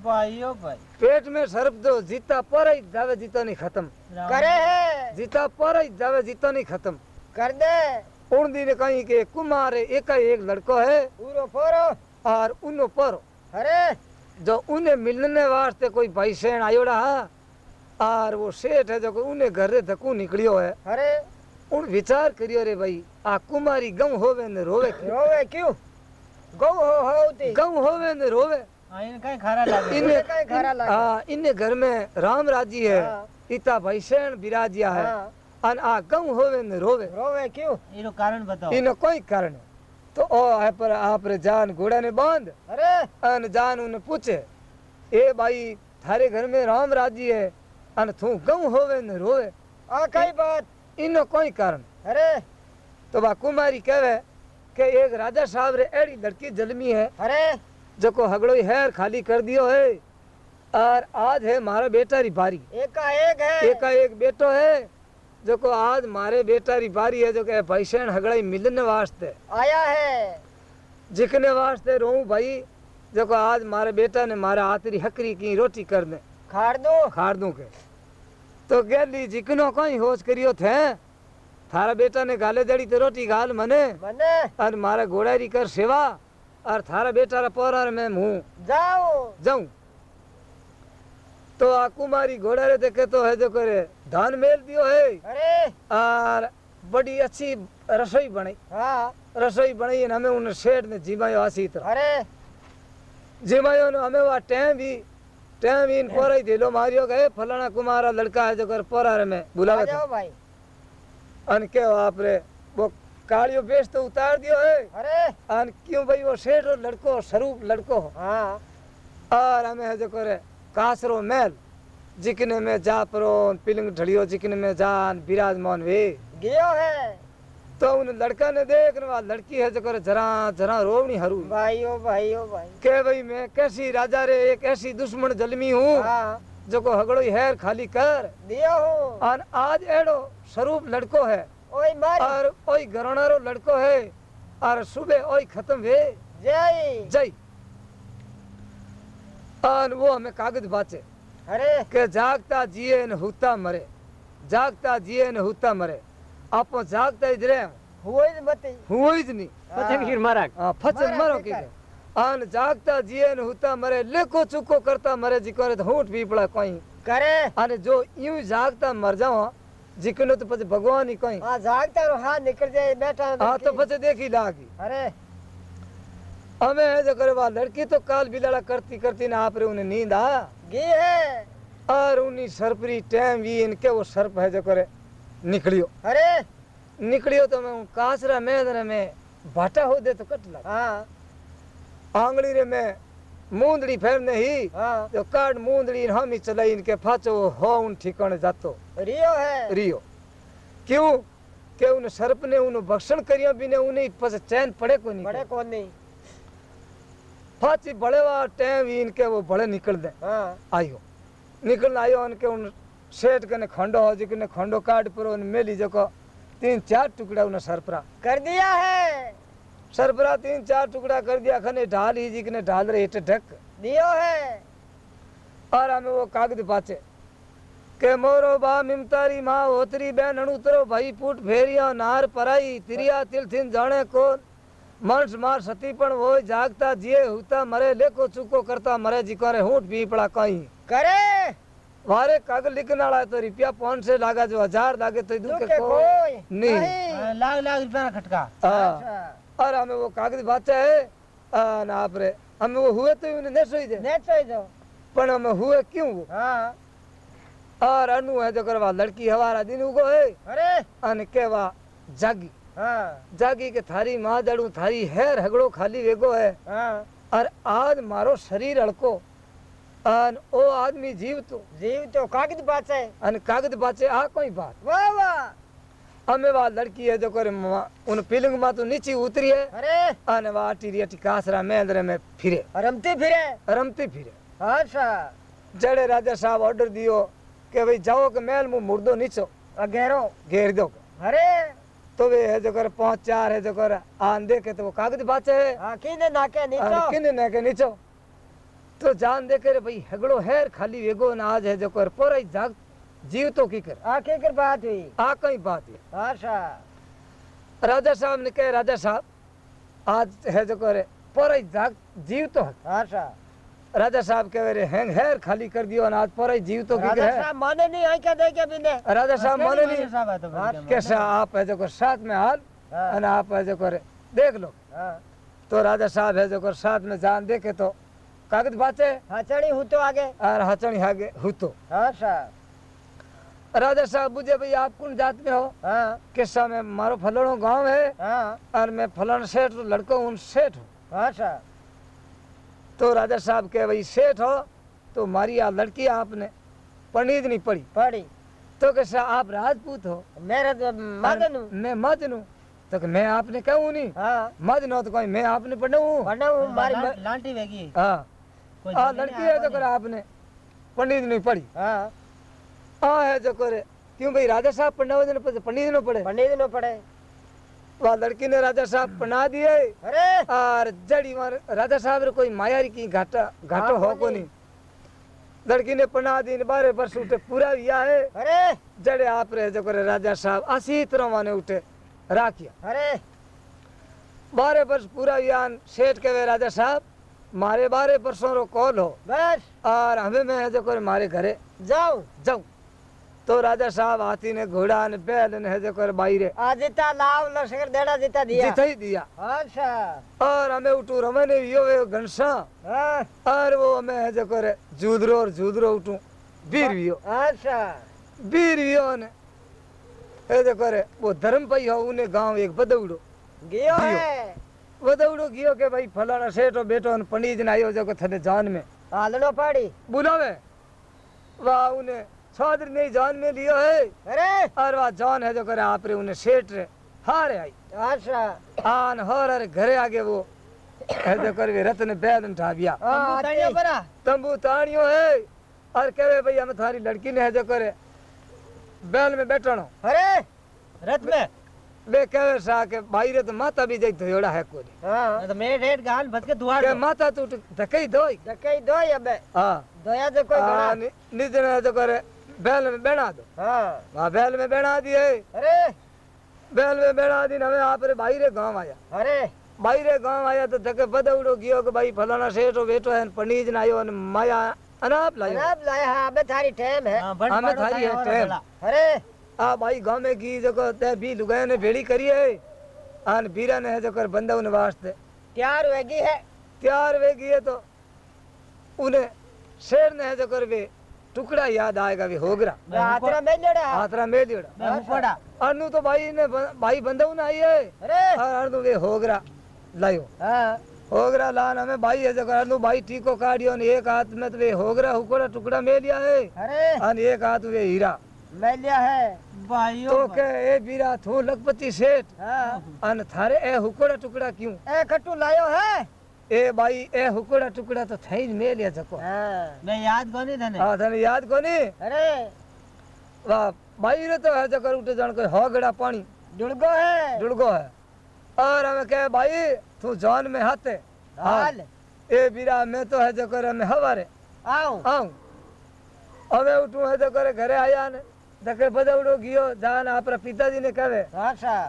S3: भाईओ भाई।
S1: पेट में सरप तो जीता पर ही जावे जीता नहीं खत्म।
S2: करे
S1: जीता पर ही जावे जीता नहीं खत्म।
S2: कर दे।
S1: उन दिन कहीं के कुमार एक एक लड़को है।
S2: उरो फोरो।
S1: और उनो पर।
S2: अरे!
S1: जो उन्हें मिलने वास्ते कोई भाई सेन आयोड़ा हा आर वो सेठ है जो उने घर तक निकलियो है।
S2: अरे।
S1: उन विचार करियो रे भाई आ कुमारी गम होवे न रोवे।
S2: रोवे क्यों? गम हो होती
S1: गम होवे न रोवे।
S3: हाँ, इन्हें खारा लागे।
S1: इन्हें
S2: खारा लागे।
S1: हाँ इन्हें घर में राम राज़ी है
S2: हाँ।
S1: इता भाई शरण है।
S2: हाँ।
S1: अन आ गम होवे न रोवे।
S2: रोवे क्यों?
S3: इनो कारण बताओ।
S1: इनो कोई कारण। तो ओ है पर आप रे जान घोड़ा ने बाँध।
S2: अरे।
S1: अन जान उन्हें पूछे ए भाई थारे घर में राम राज़ी है अन तू गम होवे ने रोवे
S2: आ कई बात
S1: इनो कोई कारण
S2: अरे
S1: तो बा कुमारी कहवे कि एक राजा साहब रे एड़ी लड़की जन्मी है
S2: अरे
S1: जो को हगड़ो हैर खाली कर दियो है और आज है मारा बेटा री बारी
S2: एक एक है
S1: एका एक बेटो है जो को आज मारे बेटा री बारी है जो के पैसेन हगड़ाई मिलने वास्ते
S2: आया है
S1: जिकने वास्ते रोऊं भाई जो को आज मारे बेटा ने मारे आतरी हकरी की रोटी कर दे
S2: खाड़ दो।
S1: के? तो गेली जिकनो कोई होश करियो थे? थारा बेटा ने गाले दड़ी तो रोटी गाल मने?
S2: मने।
S1: और मारा घोड़ा री कर सेवा? और थारा बेटा रा पोरा में मुँह
S2: जाओ।
S1: जाऊँ। तो आ कुमारी घोड़ा रे देखे तो है जो करे धान मेल दियो है।
S2: अरे।
S1: और बड़ी अच्छी रसोई बनाई
S2: हाँ।
S1: रसोई बनाई हमें उन शेड ने जिमायो आसी तरह
S2: अरे।
S1: जिमायो ने हमें वहाँ टाइम भी टाइम इन पोरा ही दिलो मारियो गए फलाना कुमारा लड़का है जो कर पोरा रे में बुलावे था।
S2: भाई।
S1: अन के आप रे वो कालियो बेच तो उतार दियो है।
S2: अरे।
S1: अन क्यों भाई वो रो लड़को स्वरूप लड़को हो। और हमें है जो करे कासरो महल जिकने में जा परो पिलंग ढलियो जिकने में जान विराजमान वे।
S2: गियो है।
S1: तो उन लड़का ने देख ना लड़की है जकर जरा जरा रोवनी हरू।
S2: भाई ओ भाई ओ भाई।
S1: के भाई मैं कैसी राजा रे एक ऐसी दुश्मन जलमी हूँ
S2: हाँ।
S1: जको हगड़ो हेर खाली कर।
S2: दिया हो।
S1: और आज एड़ो स्वरूप लड़को है
S2: ओई
S1: और ओई घराणारो लड़को है और सुबह ओई खत्म वे।
S2: जय।
S1: जय। और वो हमें कागज़ बाचे।
S2: अरे।
S1: के जागता जिए न हुता मरे जागता जिए
S2: न हुता
S1: मरे। आप ಜಾಗ್ತಾ
S2: ಇದ್ರೆ
S3: ಹೋಯ್ದು
S1: ಮತ್ತೆ ಹೋಯ್ದ್ನಿ
S2: ಫಚನ್ಗೀರ್
S1: ಮಾರಾಕ್
S2: ಆ
S1: ಫಚನ್ ಮಾರೋ ಕಿ ಆನ್ ಜಾಗ್ತಾ ಜಿಯನ್ ಹುತಾ ಮರೆ ಲೇಕೋ ಚುಕ್ಕೋ ಕರ್ತಾ ಮರೆ ಜಿಕೋನೆ ಹೋಟ್ ಪೀಪಳಾ ಕೋಯಿ
S2: करे
S1: अरे जो यूँ जागता मर जाओ जिकनो तो पछे भगवान ही कोई
S2: हाँ जागता रो हाँ निकल जाए बैठा हाँ तो
S1: पछे देखी लागी
S2: अरे
S1: हमें जो करे वा लड़की तो काल बिलाड़ा करती करती ना आप रे उन्हें नींद आ
S2: गई है
S1: और उन्हीं सरपरी टाइम भी इनके वो सर्प है जो करे निकलियो।
S2: अरे।
S1: निकलियो तो मैं कासरा में में भाटा हो दे तो कट लगा।
S2: हाँ।
S1: आंगली रे में मूंदड़ी फेरने ही
S2: हाँ।
S1: जो काट मूंदड़ी हम ही चलाई इनके फाचो हो उन ठिकाने जातो।
S2: रियो है।
S1: रियो। क्यों? के उन सर्प ने उन भक्षण करिया बिने उन्हें पस चैन पड़े को नहीं
S2: बड़े कौन। नहीं
S1: फाची बड़े वा टाइम इनके वो बड़े निकल दे
S2: हाँ
S1: आयो निकल आयो उनके उन सेठ कने खंडो हो जी कने खंडो काट पर उन मेली जको तीन चार टुकड़ा उन सर्परा।
S2: कर दिया है।
S1: सरबरा तीन चार टुकड़ा कर दिया खने ढाल ही जी ने ढाल रहे हिट ढक।
S2: दियो है।
S1: और हमें वो कागज़ पाचे के मोरो बा मिमतारी माँ होतरी बहन अणुतरो भाई फूट फेरिया नार पराई तिरिया तिल थिन जाने को मंस मार सती पण वो जागता जिए हुता मरे लेको चुको करता मरे जिको रे हूट भी पड़ा कहीं
S2: करे।
S1: वारे कागज़ लिखने वाला तो रुपया पाँच से लागा जो हज़ार लागे तो दुखे को
S2: कोई
S1: नहीं
S3: लाख लाख रुपया ना खटका
S1: और हमें वो कागज़ बाचा है ना आप रे हमें वो हुए तो नहीं सोई दे
S2: नेट सही दो
S1: पण हमें हुए क्यों वो
S2: हाँ
S1: और अनु है जो करवा लड़की हमारा दिन उगो है
S2: अरे
S1: अन केवा जागी
S2: हाँ
S1: जागी के थारी माँ जड़ू थारी है रगड़ो खाली वेगो है
S2: हाँ
S1: और आज मारो शरीर अड़को अन ओ आदमी जीव तो।
S2: जीव तो कागज़ है
S1: अन कागज़ बाचे आ कोई बात?
S2: वाह वाह।
S1: हमें वा लड़की है जो करे मा- उन पिलंग मा तो नीचे उतरी है।
S2: अरे।
S1: अन वा टीरी अटी कासरा में अंदर में फिरे।
S2: रमती फिरे।
S1: रमती फिरे।
S2: अच्छा।
S1: जड़े राजा साहब ऑर्डर दियो कि भाई जाओ के महल मुँह मुर्दो नीचो।
S2: अगेरो
S1: घेर। दो।
S2: अरे।
S1: तो वे है जो कर पाँच चार है जो कर आन दे के तो वो कागज़ बाचे है।
S2: हाँ किने नाके नीचो।
S1: किने ने के नीचो। तो जान दे करे भाई हेगड़ो हैर खाली वेगो न आज है जो कर पोरा ही जाग जीव तो की कर।
S2: आखिर कर बात हुई?
S1: आ कई बात है
S2: अच्छा
S1: राजा साहब ने कहे राजा साहब आज है जो करे पोरा ही जाग जीव तो है
S2: अच्छा
S1: राजा साहब कहे रे हैंग हैर खाली कर दियो आज पोरा ही जीव तो की
S2: राजा साहब माने नहीं आई क्या दे क्या बिने
S1: राजा साहब माने नहीं
S3: साहब है तो
S2: हाँ,
S1: कैसा आप है जो कर साथ में हाल
S2: हाँ,
S1: और आप है जो करे देख लो।
S2: हाँ।
S1: तो राजा साहब है जो कर साथ में जान देखे तो कागज़ बाचे
S2: हाँ? चढ़ी हूँ तो आगे।
S1: और हचणी आगे हुतो
S2: अच्छा
S1: राजा साहब बुझे भाई आप कौन जात में हो?
S2: हाँ।
S1: किस्सा में मारो फलानो गाँव है?
S2: हाँ।
S1: और मैं फलाना सेठ लड़का हूँ सेठ हूँ।
S2: अच्छा
S1: तो राजा साहब के भाई सेठ हो तो मारी आ लड़की आपने। पंडित नहीं पड़ी।
S2: पड़ी।
S1: तो कैसा आप राजपूत हो।
S2: मेरे तो मदन हूँ।
S1: मैं मजन हूँ। तो कि मैं आपने कहूँ नहीं।
S2: हाँ।
S1: मजन हो तो कोई मैं आपने पढ़ा हूँ।
S2: बना मारी
S3: लांटी वेगी।
S1: हाँ। आ लड़की है तो कर आपने। पंडित नहीं पढ़ी।
S2: हाँ।
S1: हाँ है जो करे। क्यों भाई राजा साहब पढ़ना हो पंडित न पढ़े?
S2: पंडित नो पड़े
S1: वह लड़की ने राजा साहब पढ़ा दिए।
S2: अरे!
S1: और जड़ी मार राजा साहब रे कोई मायारी की घाटा घाटो
S2: हाँ,
S1: हो को नहीं लड़की ने पढ़ा दी बारह वर्ष उठे पूरा हुआ है।
S2: अरे!
S1: जड़े आप रहे जो करे राजा साहब असी तरह माने उठे राखिया
S2: अरे!
S1: बारह वर्ष पूरा हुआ सेठ के वे राजा साहब मारे बारह वर्षों रो कॉल हो?
S2: बस।
S1: और हमें मैं जो करे मारे घरे।
S2: जाओ
S1: जाऊँ। तो राजा साहब हाथी ने घोड़ा ने बैल ने है जो करे बाहरे
S2: आज जीता लाव लश्कर देना जीता दिया।
S1: जीता ही दिया।
S2: अच्छा।
S1: और हमें उठू रमे ने यो वे घनसा
S2: हाँ।
S1: और वो हमें है जो करे जूदरो और जूदरो उठू। बीर वियो
S2: अच्छा।
S1: बीर वियो ने है जो करे वो धर्म पई हो उन्हें गाँव एक बदौड़ो
S2: गियो। है।
S1: बदौड़ो गियो के भाई फलाना सेठो बेटो ने पंडित ने आयो जो थने जान में
S2: हालनो पड़ी
S1: बुलावे वाह उन्हें छात्र ने जान में लियो है
S2: अरे
S1: और वाह जान है जो करे आप रे उन्हें सेठ रे हारे आई
S2: अच्छा
S1: आन हर हर घरे आगे वो है जो करे वे रत्न बैल ने ढाबिया
S2: हाँ,
S3: तंबू तानियो
S2: आते।
S3: परा
S1: तंबू तानियो है और कहे भाई हम थारी लड़की ने है जो करे बैल में बैठनो
S2: अरे
S3: रथ में
S1: वे कहे सा के भाई रे तो माता भी जाई धोड़ा है कोनी
S2: हाँ
S3: तो मेरे हेड गाल भद के दुआर
S1: के। माता तू धकई दोई
S2: धक्के दो अबे
S1: हाँ
S2: दोया तो कोई गणा
S1: नि- निज ने जो करे बैल में बैठा दो
S2: हाँ
S1: वहाँ बैल में बैठा दिए
S2: अरे
S1: बैल में बैठा दी हमें आप रे भाई रे गाँव आया
S2: अरे
S1: भाई रे गाँव आया तो धके बदौड़ो गयो कि भाई फलाना सेठो बेटो है पनीज ना आयो ने माया अनाप लायो
S2: जनाब लाया हाँ है
S3: हाँ, पाड़ो
S1: है आ भाई गाँव में की जो को ते भी लुगाई ने भेड़ी करी है। आन बीरा ने है जो कर बंदा उन वास्ते।
S2: तैयार होगी है।
S1: तैयार वे गए तो उन्हें शेर ने है जो कर वे टुकड़ा याद आएगा वे होगरा।
S2: हाथरा में लेड़ा
S1: हाथरा में लियोड़ा
S3: मैं हुपड़ा
S1: अनु तो भाई ने भाई बंदा उन आई है।
S2: अरे!
S1: और अनु वे होगरा। लायो।
S2: हाँ।
S1: होगरा लान हमें भाई है जो कर अनु भाई ठीको काटियो ने एक हाथ में तो वे होगरा हुकोड़ा टुकड़ा में लिया है।
S2: अरे!
S1: और एक हाथ वे हीरा।
S2: मैलिया है
S3: भाइयों
S1: तो के ए बीरा थू लखपति सेठ
S2: हाँ
S1: अन थारे ए हुकोड़ा टुकड़ा क्यों
S2: ए खट्टू लायो है
S1: ए भाई ए हुकोड़ा टुकड़ा तो थई मेल जको
S2: हाँ
S3: मैं याद कोनी थने
S1: हाँ थने याद कोनी
S2: अरे
S1: वाह भाई रे तो है जकर उठे जण कोई होगड़ा पानी
S2: डुड़गो है
S1: डुड़गो है और हमें कहे भाई तू जान में हाथे
S2: हाल
S1: ए बीरा मैं तो है जकर हमें हवारे
S2: आओ
S1: आओ हमें उठू है जकर घरे आया ने ધકે બદવડો ગયો જાન આપણા પિતાજીને કહે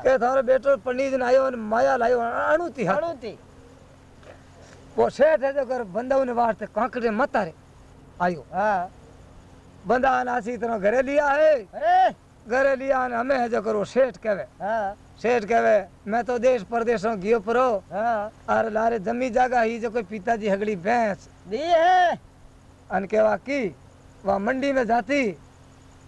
S1: કે તારો બેટો પંડિત આવ્યો અને માયા લાવ્યો અણુતી
S2: અણુતી
S1: પોસે થતો કર બંદાવને
S2: વાસ્તે
S1: કાંકરે મતારે આવ્યો હા બંદા નાસી
S2: તનો
S1: ઘરે લિયા હે અરે ઘરે લિયા અને અમે હજો કરો
S2: શેઠ
S1: કહેવે હા શેઠ કહેવે મેં તો દેશ પરદેશો
S2: ગયો
S1: પરો હા અરે લારે જમી જાગા હી જો કોઈ પિતાજી
S2: હગડી ભેંસ
S1: દી હે અને કેવા કી વા મંડી
S2: મેં
S1: જાતી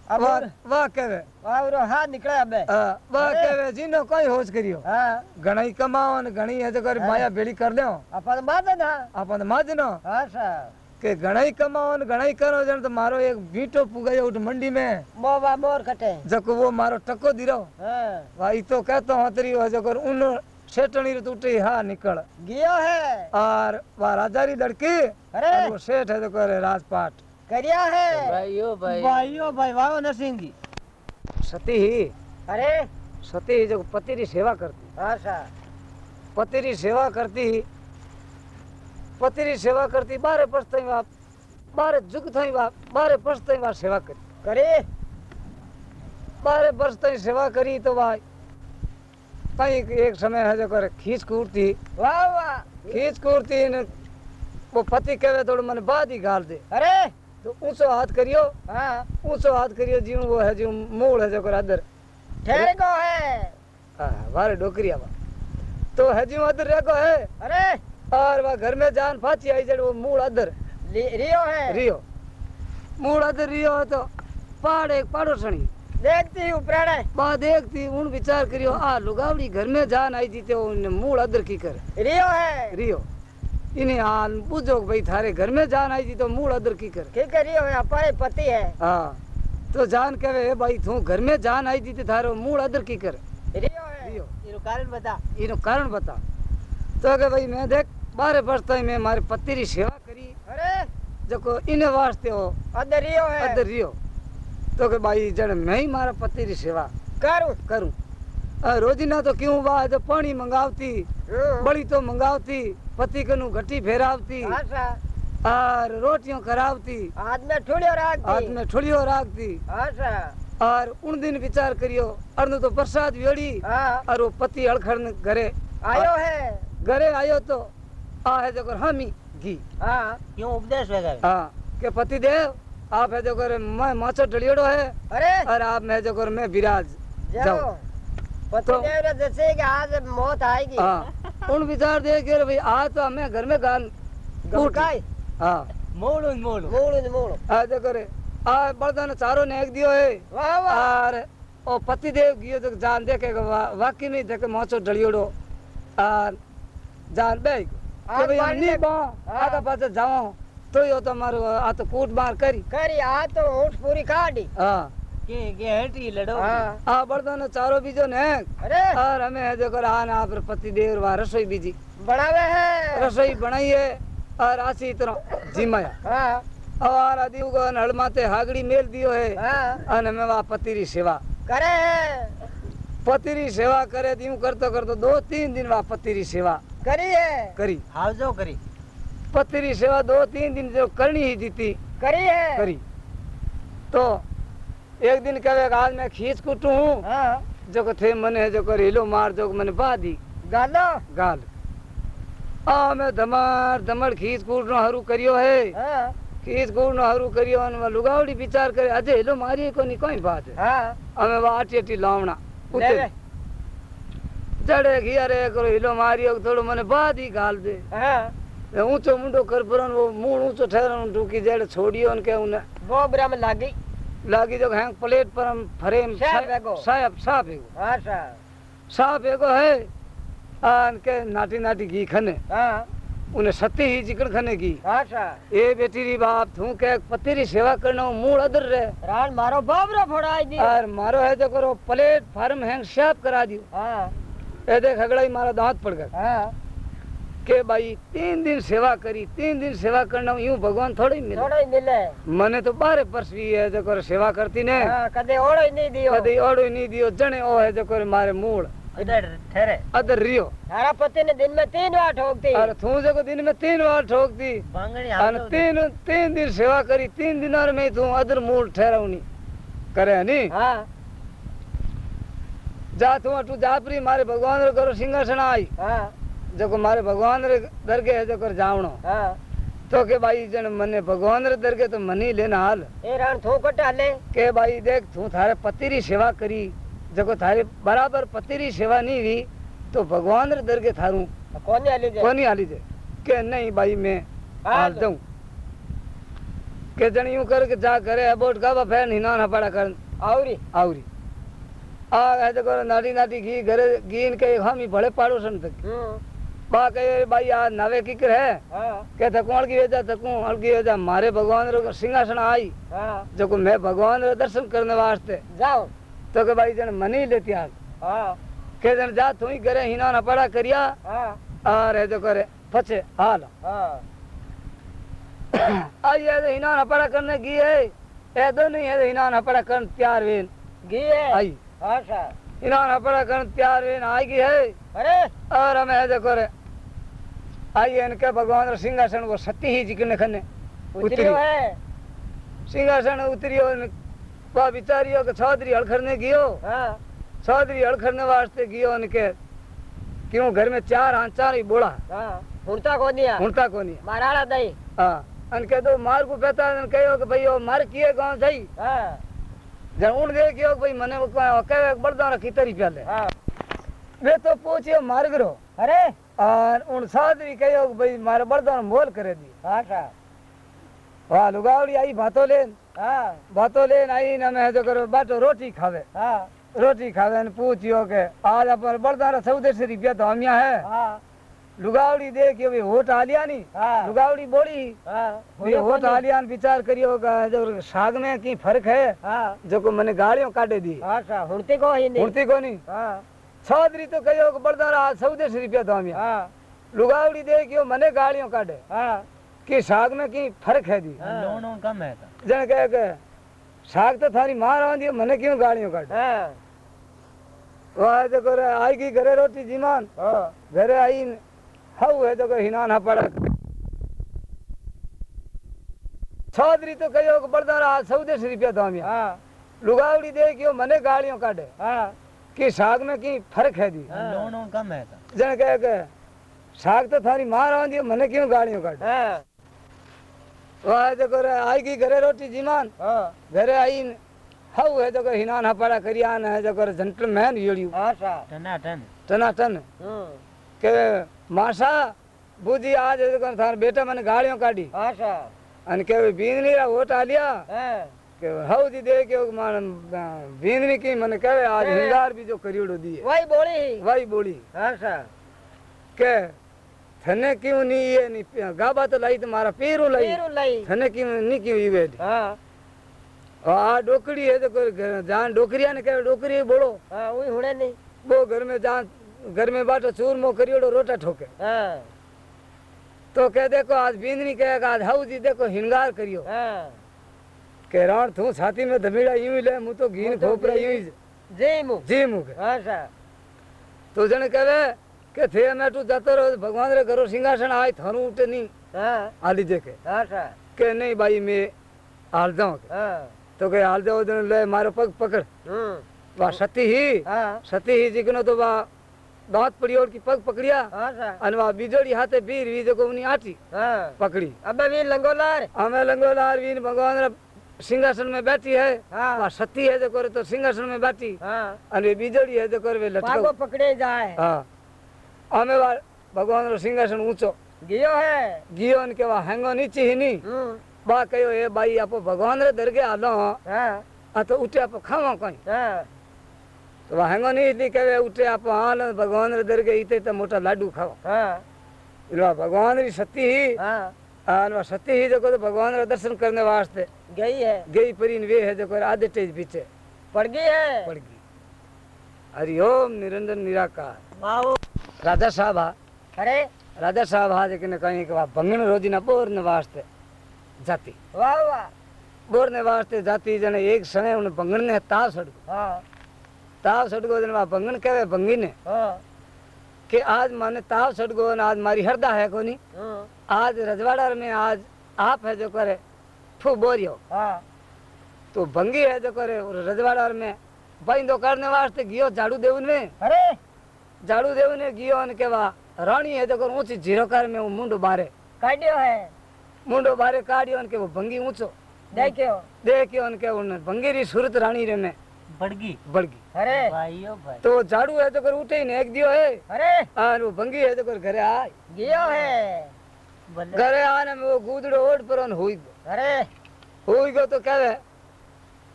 S1: વાહ વાહ
S2: કેવે વાવરો હા નીકળે
S1: બે વાહ કેવે જીનો કોઈ હોશ કર્યો
S2: હા
S1: ઘણી કમાવો ને ઘણી હજ કરી માયા ભેળી કર દેવો
S2: આપણ માજ ના
S1: આપણ માજ
S2: નો હા સાહેબ
S1: કે ઘણાઈ કમાવો ને ઘણાઈ કરો જણ તો મારો એક બીટો પુગાયો ઉઠ મંડી
S2: મેં મોવા
S1: મોર કટે જકો વો મારો
S2: ટકો
S1: દીરો હા વાઈ તો કહેતો હોતરી હજ કર ઉનો શેટણી રે તૂટી હા
S2: નીકળ ગયો
S1: હે આર વા રાજારી
S2: દડકી
S1: અરે વો શેઠ હે તો કરે રાજપાટ
S2: करिया है।
S3: भाइयों भाई। भाइयों भाई वाह नरसिंह जी
S1: सती ही।
S2: अरे।
S1: सती ही जो पति री सेवा करती।
S2: आशा
S1: पति री सेवा करती ही पति री सेवा करती बारे पछताई बाप बारे जुग थई बाप बारे पछताई बाप सेवा करी।
S2: करे।
S1: बारे वर्ष ताई सेवा करी तो भाई ताई एक समय है जो करे खींच कूरती
S2: वाह वाह।
S1: खींच कूरती ने वो पति कहे थोड़ा मन बाद ही गाल दे।
S2: अरे।
S1: तो ऊंचो हाथ करियो।
S2: हाँ।
S1: ऊंचो हाथ करियो जीव वो है जीव मूल है जो अदर
S2: ठहर को है।
S1: हाँ, वारे डोकरिया बा तो है जीव अदर रेगो है।
S2: अरे।
S1: और वह घर में जान फाची आई जड़ वो मूल अदर
S2: रियो है।
S1: रियो। मूल अदर रियो तो पहाड़ एक सणी।
S2: देखती हूँ प्राण।
S1: बा देखती उन विचार करियो आ लुगावड़ी घर में जान आई थी तो उन मूल अदर की करे।
S2: रियो है।
S1: रियो। इन्हें हाल पूछो भाई थारे घर में जान आई थी तो मूल अदर की करे।
S2: ठीक है रियो है हमारे पति है।
S1: हाँ तो जान कहे "ए भाई तू घर में जान आई थी तो थारो मूल अदर की करे।
S2: रियो है
S1: रियो
S3: इनो कारण बता।
S1: इनो कारण बता। तो के भाई मैं देख बारह वर्ष ताई मैं मारे पति री सेवा करी।
S2: अरे!
S1: जको इन वास्ते हो
S2: अदर रियो है
S1: अदर रियो तो के भाई जण मैं ही मारा पति री सेवा
S2: करूँ।
S1: करूँ। रोजीना तो क्यों बात पानी मंगावती? बड़ी तो मंगावती। पति कनु घटी फेरावती और रोटियों करावती
S2: हाथ में ठुड़ियो राख
S1: हाथ में ठुड़ियो राखती
S2: आशा
S1: और उन दिन विचार करियो अर्न तो प्रसाद वेड़ी और वो पति अड़खड़ घरे
S2: आयो है
S1: घरे आयो तो आ है जो हामी घी
S3: क्यों उपदेश वगैरह
S1: हाँ के पति देव आप है जो मैं माचो डलियोड़ो है
S2: अरे
S1: और आप मैं जो मैं विराज
S2: जाओ पति
S1: तो-
S2: देव ने जैसे कि आज मौत आएगी
S1: हाँ उन विचार दे के भाई आज तो हमें घर में गाल
S2: गुड़काई
S1: हाँ।
S3: मोड़ू मोड़ू।
S2: मूड़ मूड़।
S1: आ जो करे। आ बर्तन चारों ने एक दियो है।
S2: वाह वाह।
S1: और ओ पति देव गियो तो जान देखे वा, वाकई में देखे मोचो डलियोड़ो। और जान बे तो भाई
S2: में-
S1: बा। आगा पाछे जाओ तो यो तो मारो आ तो कूट मार करी।
S2: करी आ तो ऊँट पूरी काटी
S1: हाँ। કે કે હેટી લડો આ
S2: બળદોનો
S1: ચારો બીજો ને અરે અર અમે દેખો આને આપર પતિ દેવ વા
S2: રસોઈ બીજી
S1: બનાવે હે રસોઈ બનાઈએ અર આસી તરો
S2: જીમાયા
S1: હા અવાર આદિવ કો નળ માતે હાગડી મેલ દિયો
S2: હે
S1: અને મે વા પતિરી સેવા
S2: કરે
S1: પતિરી સેવા કરે દીમ કરતો કરતો દો તીન દિન વા પતિરી સેવા
S2: કરી હે
S1: કરી
S3: હાવજો કરી
S1: પતિરી સેવા દો તીન દિન જો કરણી હી દીતી
S2: કરી હે
S1: કરી તો एक दिन कहे आज मैं खींच कुटू। हूँ। जो थे मने जो रेलो मार जो मैंने बादी।
S2: गालो।
S1: गाल। आ मैं धमार धमड़ खींच कूट नो हरू करियो है।
S2: हाँ।
S1: खींच कूट नो हरू करियो लुगावड़ी विचार करे अजय हेलो मारी को नहीं कोई बात है?
S2: हाँ।
S1: हमें वो आटी आटी
S2: लावना
S1: जड़े
S2: घिया
S1: रे। करो हिलो मारियो थोड़ो मने बाद ही गाल दे।
S2: हाँ।
S1: ऊंचो मुंडो कर परन वो मुँह ऊंचो ठहरन ढूकी जड़ छोड़ियो उनके उन्हें
S2: वो में लाग।
S1: लागी जब हैंग प्लेट पर हम
S2: फ्रेम साहब
S1: साहब एगो। साहब
S2: हाँ,
S1: एगो। है आन के नाटी नाटी घी खने।
S2: हाँ।
S1: उन्हें सत्य ही जिकड़ खने की।
S2: हाँ,
S1: ए बेटी री बाप थू के पति री सेवा करनो मूड अदर रे
S2: रान मारो बाप रे फोड़ाई दी।
S1: और मारो है जो करो प्लेट फार्म हैंग साफ़ करा दियो।
S2: हाँ।
S1: ए देख अगला ही मारा दांत पड़ गया
S2: हाँ।
S1: के भाई तीन दिन सेवा करी तीन दिन सेवा करना यूं भगवान थोड़ी मिले
S2: थोड़ा ही मिले
S1: મને તો બારે પરસવી હે જો કરે સેવા કરતી ને
S2: हाँ कदे ओड़ो ही नहीं दियो
S1: કદી ઓડો નહીં દિયો જણે ઓ હે જો કરે મારે મૂળ
S3: इधर ठहरे
S1: अदर रियो
S2: तारा पति ने दिन में तीन बार ठोकती
S1: अरे तू जेको दिन में तीन बार ठोकती
S3: बांगड़ी
S1: અને
S3: हाथ
S1: तीन तीन दिन सेवा करी तीन दिनार में तू अदर मूड ठहरावनी करे नी
S2: हाँ
S1: जा तू अटू जापरी मारे भगवान रे करो सिंहासन आई
S2: हाँ
S1: जेको मारे भगवान रे दरगे है जेको जावणो।
S2: हाँ।
S1: तो के भाई जन मने भगवान रे दरगे तो मनी लेना हाल।
S2: ए रण थू कटा ले
S1: के भाई देख तू थारे पति री सेवा करी जेको थारे बराबर पति री सेवा नहीं हुई तो भगवान रे दरगे थारू
S2: कौन हली जे?
S1: कोनी हाली जे? के नहीं भाई मैं हाल
S2: तो।
S1: दूँ के जन यूँ कर के जा करे अबोट का फ़ैन हिना ना पड़ा कर
S2: आवरी
S1: आवरी आ है तो नाटी नाटी घी घरे घी के हम ही भले पाड़ो सन तक।
S2: हम्म।
S1: बा कहे भाई आ नवे किकर है के थकू अड़की वेजा थकू अड़की वेजा मारे भगवान रो सिंहासन आई जो मैं भगवान रो दर्शन करने वास्ते
S2: जाओ
S1: तो के भाई जन मनी लेती
S2: हाँ
S1: के जन जा तू ही करे हिना ना पड़ा करिया
S2: हाँ
S1: आ रे जो करे पछे हाल आई है तो हिना ना पड़ा करने की है ए दो नहीं है तो हिना ना पड़ा करने तैयार वेन
S2: घी है
S1: आई
S2: हाँ सर
S1: हिना ना पड़ा करने तैयार वेन आई की है
S2: अरे
S1: और हमें जो करे आई है इनके भगवान सिंहासन वो सती ही जिकने खने
S2: उतरियो है
S1: सिंहासन उतरियो पा बिचारियो के चौधरी हड़खरने गियो।
S2: हाँ।
S1: चौधरी हड़खरने वास्ते गियो उनके क्यों घर में चार हाँ चार ही बोला।
S2: हाँ। हुनता को दिया
S1: हुनता कोनी
S2: माराड़ा दई।
S1: हाँ। अनके दो मार को पता है कहो कि भाई ओ मार किए गाँव जाई।
S2: हाँ।
S1: जन उन गए कि भाई मने कहे कहे बड़दाना कितरी प्याले।
S2: हाँ।
S1: वे तो पूछियो मार गिरो
S2: अरे!
S1: और उन चौधरी कहो कि भाई मारे बड़दाना मोल करे दी।
S2: हाँ
S1: वाह लुगावड़ी आई भातो लेन।
S2: हाँ।
S1: भातो लेन आई ना मैं जो करो बाटो रोटी खावे।
S2: हाँ।
S1: रोटी खावे ने पूछियो के आज अपन बड़दाना चौदह सौ रुपया तो हम यहाँ है।
S2: हाँ।
S1: लुगावड़ी देखियो भाई होट आलिया नी।
S2: हाँ।
S1: लुगावड़ी बोली।
S2: हाँ।
S1: होट आलिया विचार करियो का जो साग में की फ़र्क है
S2: हाँ।
S1: जो को मैंने गाड़ियों काटे दी।
S2: हाँ सर हुनती को ही नहीं
S1: उड़ती को नहीं
S2: हाँ।
S1: तो बड़दाना आज चौदह सौ रुपया तो हम यहाँ
S2: हाँ
S1: लुगावड़ी मने गाड़ियों काटे
S2: हाँ।
S1: कि साग में की फ़र्क है दी
S3: लोन कम है तो।
S1: जन कहे के साग तो थारी मार आंदी मने क्यों गाड़ियों काटे
S2: हाँ।
S1: वाह देखो रे आई की घरे रोटी जीमान।
S2: हाँ।
S1: घरे आई हाउ है देखो हिना ना पड़ा चौधरी तो कहियो कि बड़दाना आज चौदह सौ रुपया तो हम यहाँ
S2: हाँ
S1: लुगावड़ी मने गाड़ियों काटे
S2: हाँ।
S1: कि साग में की फ़र्क है दी
S3: लोन वोन कम है तो।
S1: जन कहे के साग तो थारी मार आंदी मने क्यों गाड़ियों काटे
S2: हाँ।
S1: वाह देखो रे आई की घरे रोटी जीमान।
S2: हाँ।
S1: घरे आई हाउ है देखो हिना ना पड़ा करियान है देखो जेंटलमैन योड़ियो
S2: हाँ सर
S3: टना टन।
S1: टना टन।
S2: हम्म
S1: के मासा बूजी आज देखो थार बेटा मैंने गाड़ियों काटी
S2: हाँ सर
S1: अन के बींदनी रा वोट आलिया
S2: हाँ।
S1: कहे आज हिंगार भी जो करियोड़ो दिए
S2: वही बोली
S1: वही बोली
S2: हाँ सर
S1: के थने क्यों नहीं ये नहीं गाबा तो लाई तुम्हारा पीरू लाई
S2: फिर लई
S1: थने क्यों नहीं क्यों ये
S2: हाँ
S1: आ डोकड़ी है तो जान डोकरिया ने कहे डोकरी बोलो
S2: हाँ वही हुणे नहीं
S1: वो घर में जान घर में बाटो चूरमो करियोड़ो रोटा ठोके
S2: हाँ
S1: तो कह देखो आज बींदनी कहेगा आज हाउ जी देखो हिंगार करियो
S2: हाँ
S1: के राण तू छाती में धमीड़ा यूँ ही ले मुँह तो घीन
S2: मुँह
S1: खोपरा
S2: घी-
S1: यूँ ही
S2: जी मुँह
S1: जी मुख
S2: हाँ सर
S1: तो जने कहे के थे मैं तू जातो रहो भगवान रे घरो सिंहासन आए थारू उठे नहीं
S2: हाँ
S1: आली जे के
S2: हाँ सर
S1: के नहीं भाई मैं हाल जाऊँ के।
S2: हाँ
S1: तो के हाल जाओ जने ले मारो पग पकड़
S2: हम्म
S1: वा सती ही
S2: हाँ
S1: सती ही जिकनो तो वा दांत पड़ी और की पग पकड़िया
S2: हाँ सर
S1: अन वा बिजोड़ी हाथे बीर वी जो उनी आटी
S2: हाँ
S1: पकड़ी
S2: अबे भी लंगोलार
S1: हमें लंगोलार वीन भगवान रे सिंहासन में बैठी है।
S2: हाँ।
S1: सती है जो करे तो सिंहासन में बैठी।
S2: हाँ।
S1: अने बिजोड़ी है जो करे लटको
S2: पकड़े जाए।
S1: हाँ। हमें वा भगवान रो सिंहासन ऊंचो।
S2: गियो है।
S1: गियोन के वा हैंगो नीचे ही नहीं
S2: हम्म।
S1: बा कयो ए भाई आपो भगवान रे दरगे आलो
S2: हाँ।
S1: आ तो उठे आप खावा कहीं
S2: हाँ।
S1: तो वा हैंगो नहीं इसलिए कहे उठे आप हाल भगवान रे री सती ही जो तो भगवान रे दर्शन करने वास्ते
S2: गई है।
S1: गई परीन वे है जो आधे तेज पीछे।
S2: पड़ गई है।
S1: पड़ गई। हरिओम निरंजन निराकार। राजा साहब।
S2: अरे।
S1: राजा साहब हा जेकने कहीं के भंगण रोजी ना बोर ने वास्ते जाती।
S2: वाह वाह
S1: बोर ने वास्ते जाती जने एक सने उन भंगण ने ताव सड़
S2: हाँ।
S1: ताव सटगो दिन वा भंगन कहे भंगी ने।
S2: हाँ।
S1: कि आज माने ताव ने आज मारी हरदा है कोनी।
S2: हम्म,
S1: आज रजवाड़ा में आज आप है जो करे फू बोरियो।
S2: हाँ।
S1: तो भंगी है जो करे और रजवाड़ा में बाइंदो करने वास्ते गियो झाड़ू देवन में।
S2: अरे।
S1: झाड़ू देवन ने गियो ने केवा रानी है जो कर ऊँची ज़ीरो कर में वो मुंडो बारे।
S2: काटियो है।
S1: मुंडो बारे काढ़ियो ने के वो भंगी ऊंचो।
S2: देखियो।
S1: देखियो ने के उन भंगी री सूरत रानी रे में।
S3: बड़गी।
S1: बड़गी।
S2: अरे।
S3: भाइयों भाई।
S1: तो झाड़ू है तो कर उठे ही ने एक दियो है।
S2: अरे।
S1: और वो भंगी है तो कर घरे आय
S2: गियो है।
S1: घरे आने में वो गुदड़ो ओट पर उन हुई गो
S2: अरे।
S1: हुई गो तो कहवे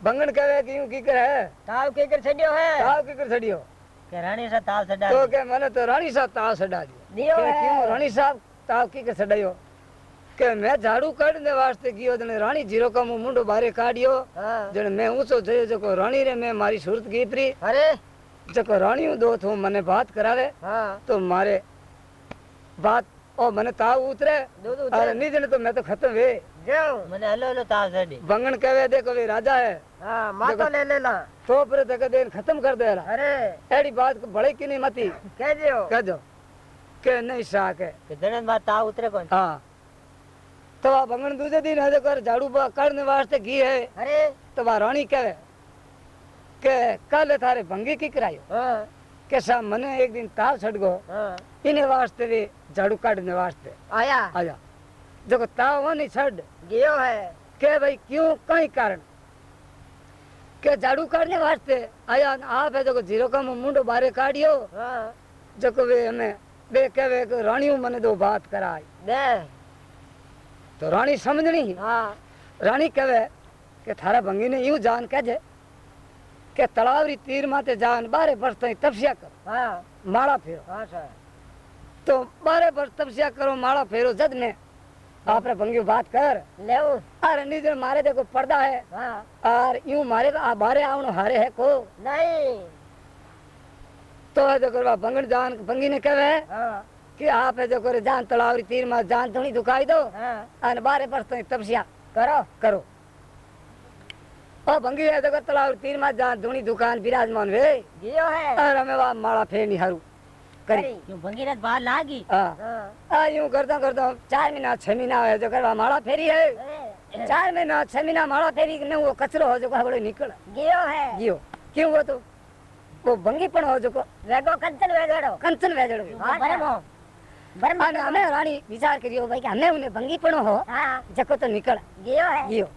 S1: भंगन कहवे कि यूँ की करे
S2: ताव के कर छड़ियो है।
S1: ताव की कर छड़ियो।
S3: के रानी सा ताल सडा
S1: तो के मैंने तो रानी साहब ताव सड़ा दियो। क्यों रानी साहब ताव की कर छड़ायो? के मैं झाड़ू काढ़ने वास्ते गयो जने रानी ज़ीरो का मुँह मुंडो बारे काढ़ियो
S2: हाँ
S1: जने मैं ऊंचो जयो जको रानी रे मैं मारी सूरत गीपरी
S2: अरे
S1: जको रानी हूँ दो थो मने बात करावे
S2: हाँ
S1: तो मारे बात ओ मने ताव उतरे
S2: दूध
S1: अरे
S2: उतर
S1: नहीं जने तो मैं तो खत्म वे
S2: जाओ
S3: मैंने हलो हलो ताल सडी
S1: भंगन कहवे देखो वे राजा है
S2: हाँ मातो ले लेला
S1: तो पर तक देन खत्म कर दे रहा
S2: अरे
S1: एड़ी बात को बड़े की नहीं मती
S2: कह दियो
S1: कह दो तो वह भंगन दूसरे दिन है कर झाड़ू करने वास्ते घी है
S2: अरे
S1: तो वह रानी कहे के कल थारे भंगी की करायो के मने एक दिन ताव छड़ गो इन्हें वास्ते वे झाड़ू काटने वास्ते
S2: आया
S1: आजा जो ताव नहीं छड़
S2: गियो है
S1: के भाई क्यों कई कारण के झाड़ू काटने वास्ते आया आप है जो ज़ीरो का मुंडो बारे काढ़ियो
S2: हाँ
S1: जको वे हमें वे कहे कि रानियों मने दो बात कराई
S2: दे
S1: तो रानी समझनी।
S2: हाँ।
S1: रानी कहे कि थारा भंगी ने यूँ जान कह जे कि तलावरी तीर माते जान बारह वर्ष तक तपस्या करो।
S2: हाँ।
S1: फेरो।
S2: हाँ सर।
S1: तो बारह वर्ष तपस्या करो माड़ा फेरो जद ने आपने भंगी बात कर।
S2: ले
S1: अरे निजर मारे देखो पर्दा है।
S2: हाँ।
S1: और यूँ मारे आ बारे आवनो हारे है को?
S2: नहीं।
S1: तो है जो करवा जान भंगी ने कहे।
S2: हाँ।
S1: कि आप है जो करे जान तलावरी तीर में जान थोड़ी दुखाई दो।
S2: हाँ।
S1: बारह वर्ष तक तपस्या
S2: करो
S1: करो। ओ भंगी है देखो तलावरी तीर में जान धुनी दुकान विराजमान वे।
S2: गियो है।
S1: और हमें वहाँ माड़ा फेरनी हारू करी।
S2: करी।
S3: क्यों भंगी रात बाहर लागी
S1: हाँ।
S2: हाँ।
S1: आ यूँ करता करता चार महीना छह महीना है जो करवा माड़ा फेरी है। चार महीना छह महीना माड़ा फेरी के वो कचरो हो जो बड़े निकल।
S2: गियो है।
S1: जियो क्यों वो तो? वो भंगी पण हो जो
S2: वेगो कंचन वेगड़ो।
S1: कंचन वेजड़ અને અમે રાણી વિચાર કર્યો ભાઈ કે અમે ઉને ભંગી પણ હો. જકો તો નીકળ.
S2: ગયો હે?
S1: ગયો.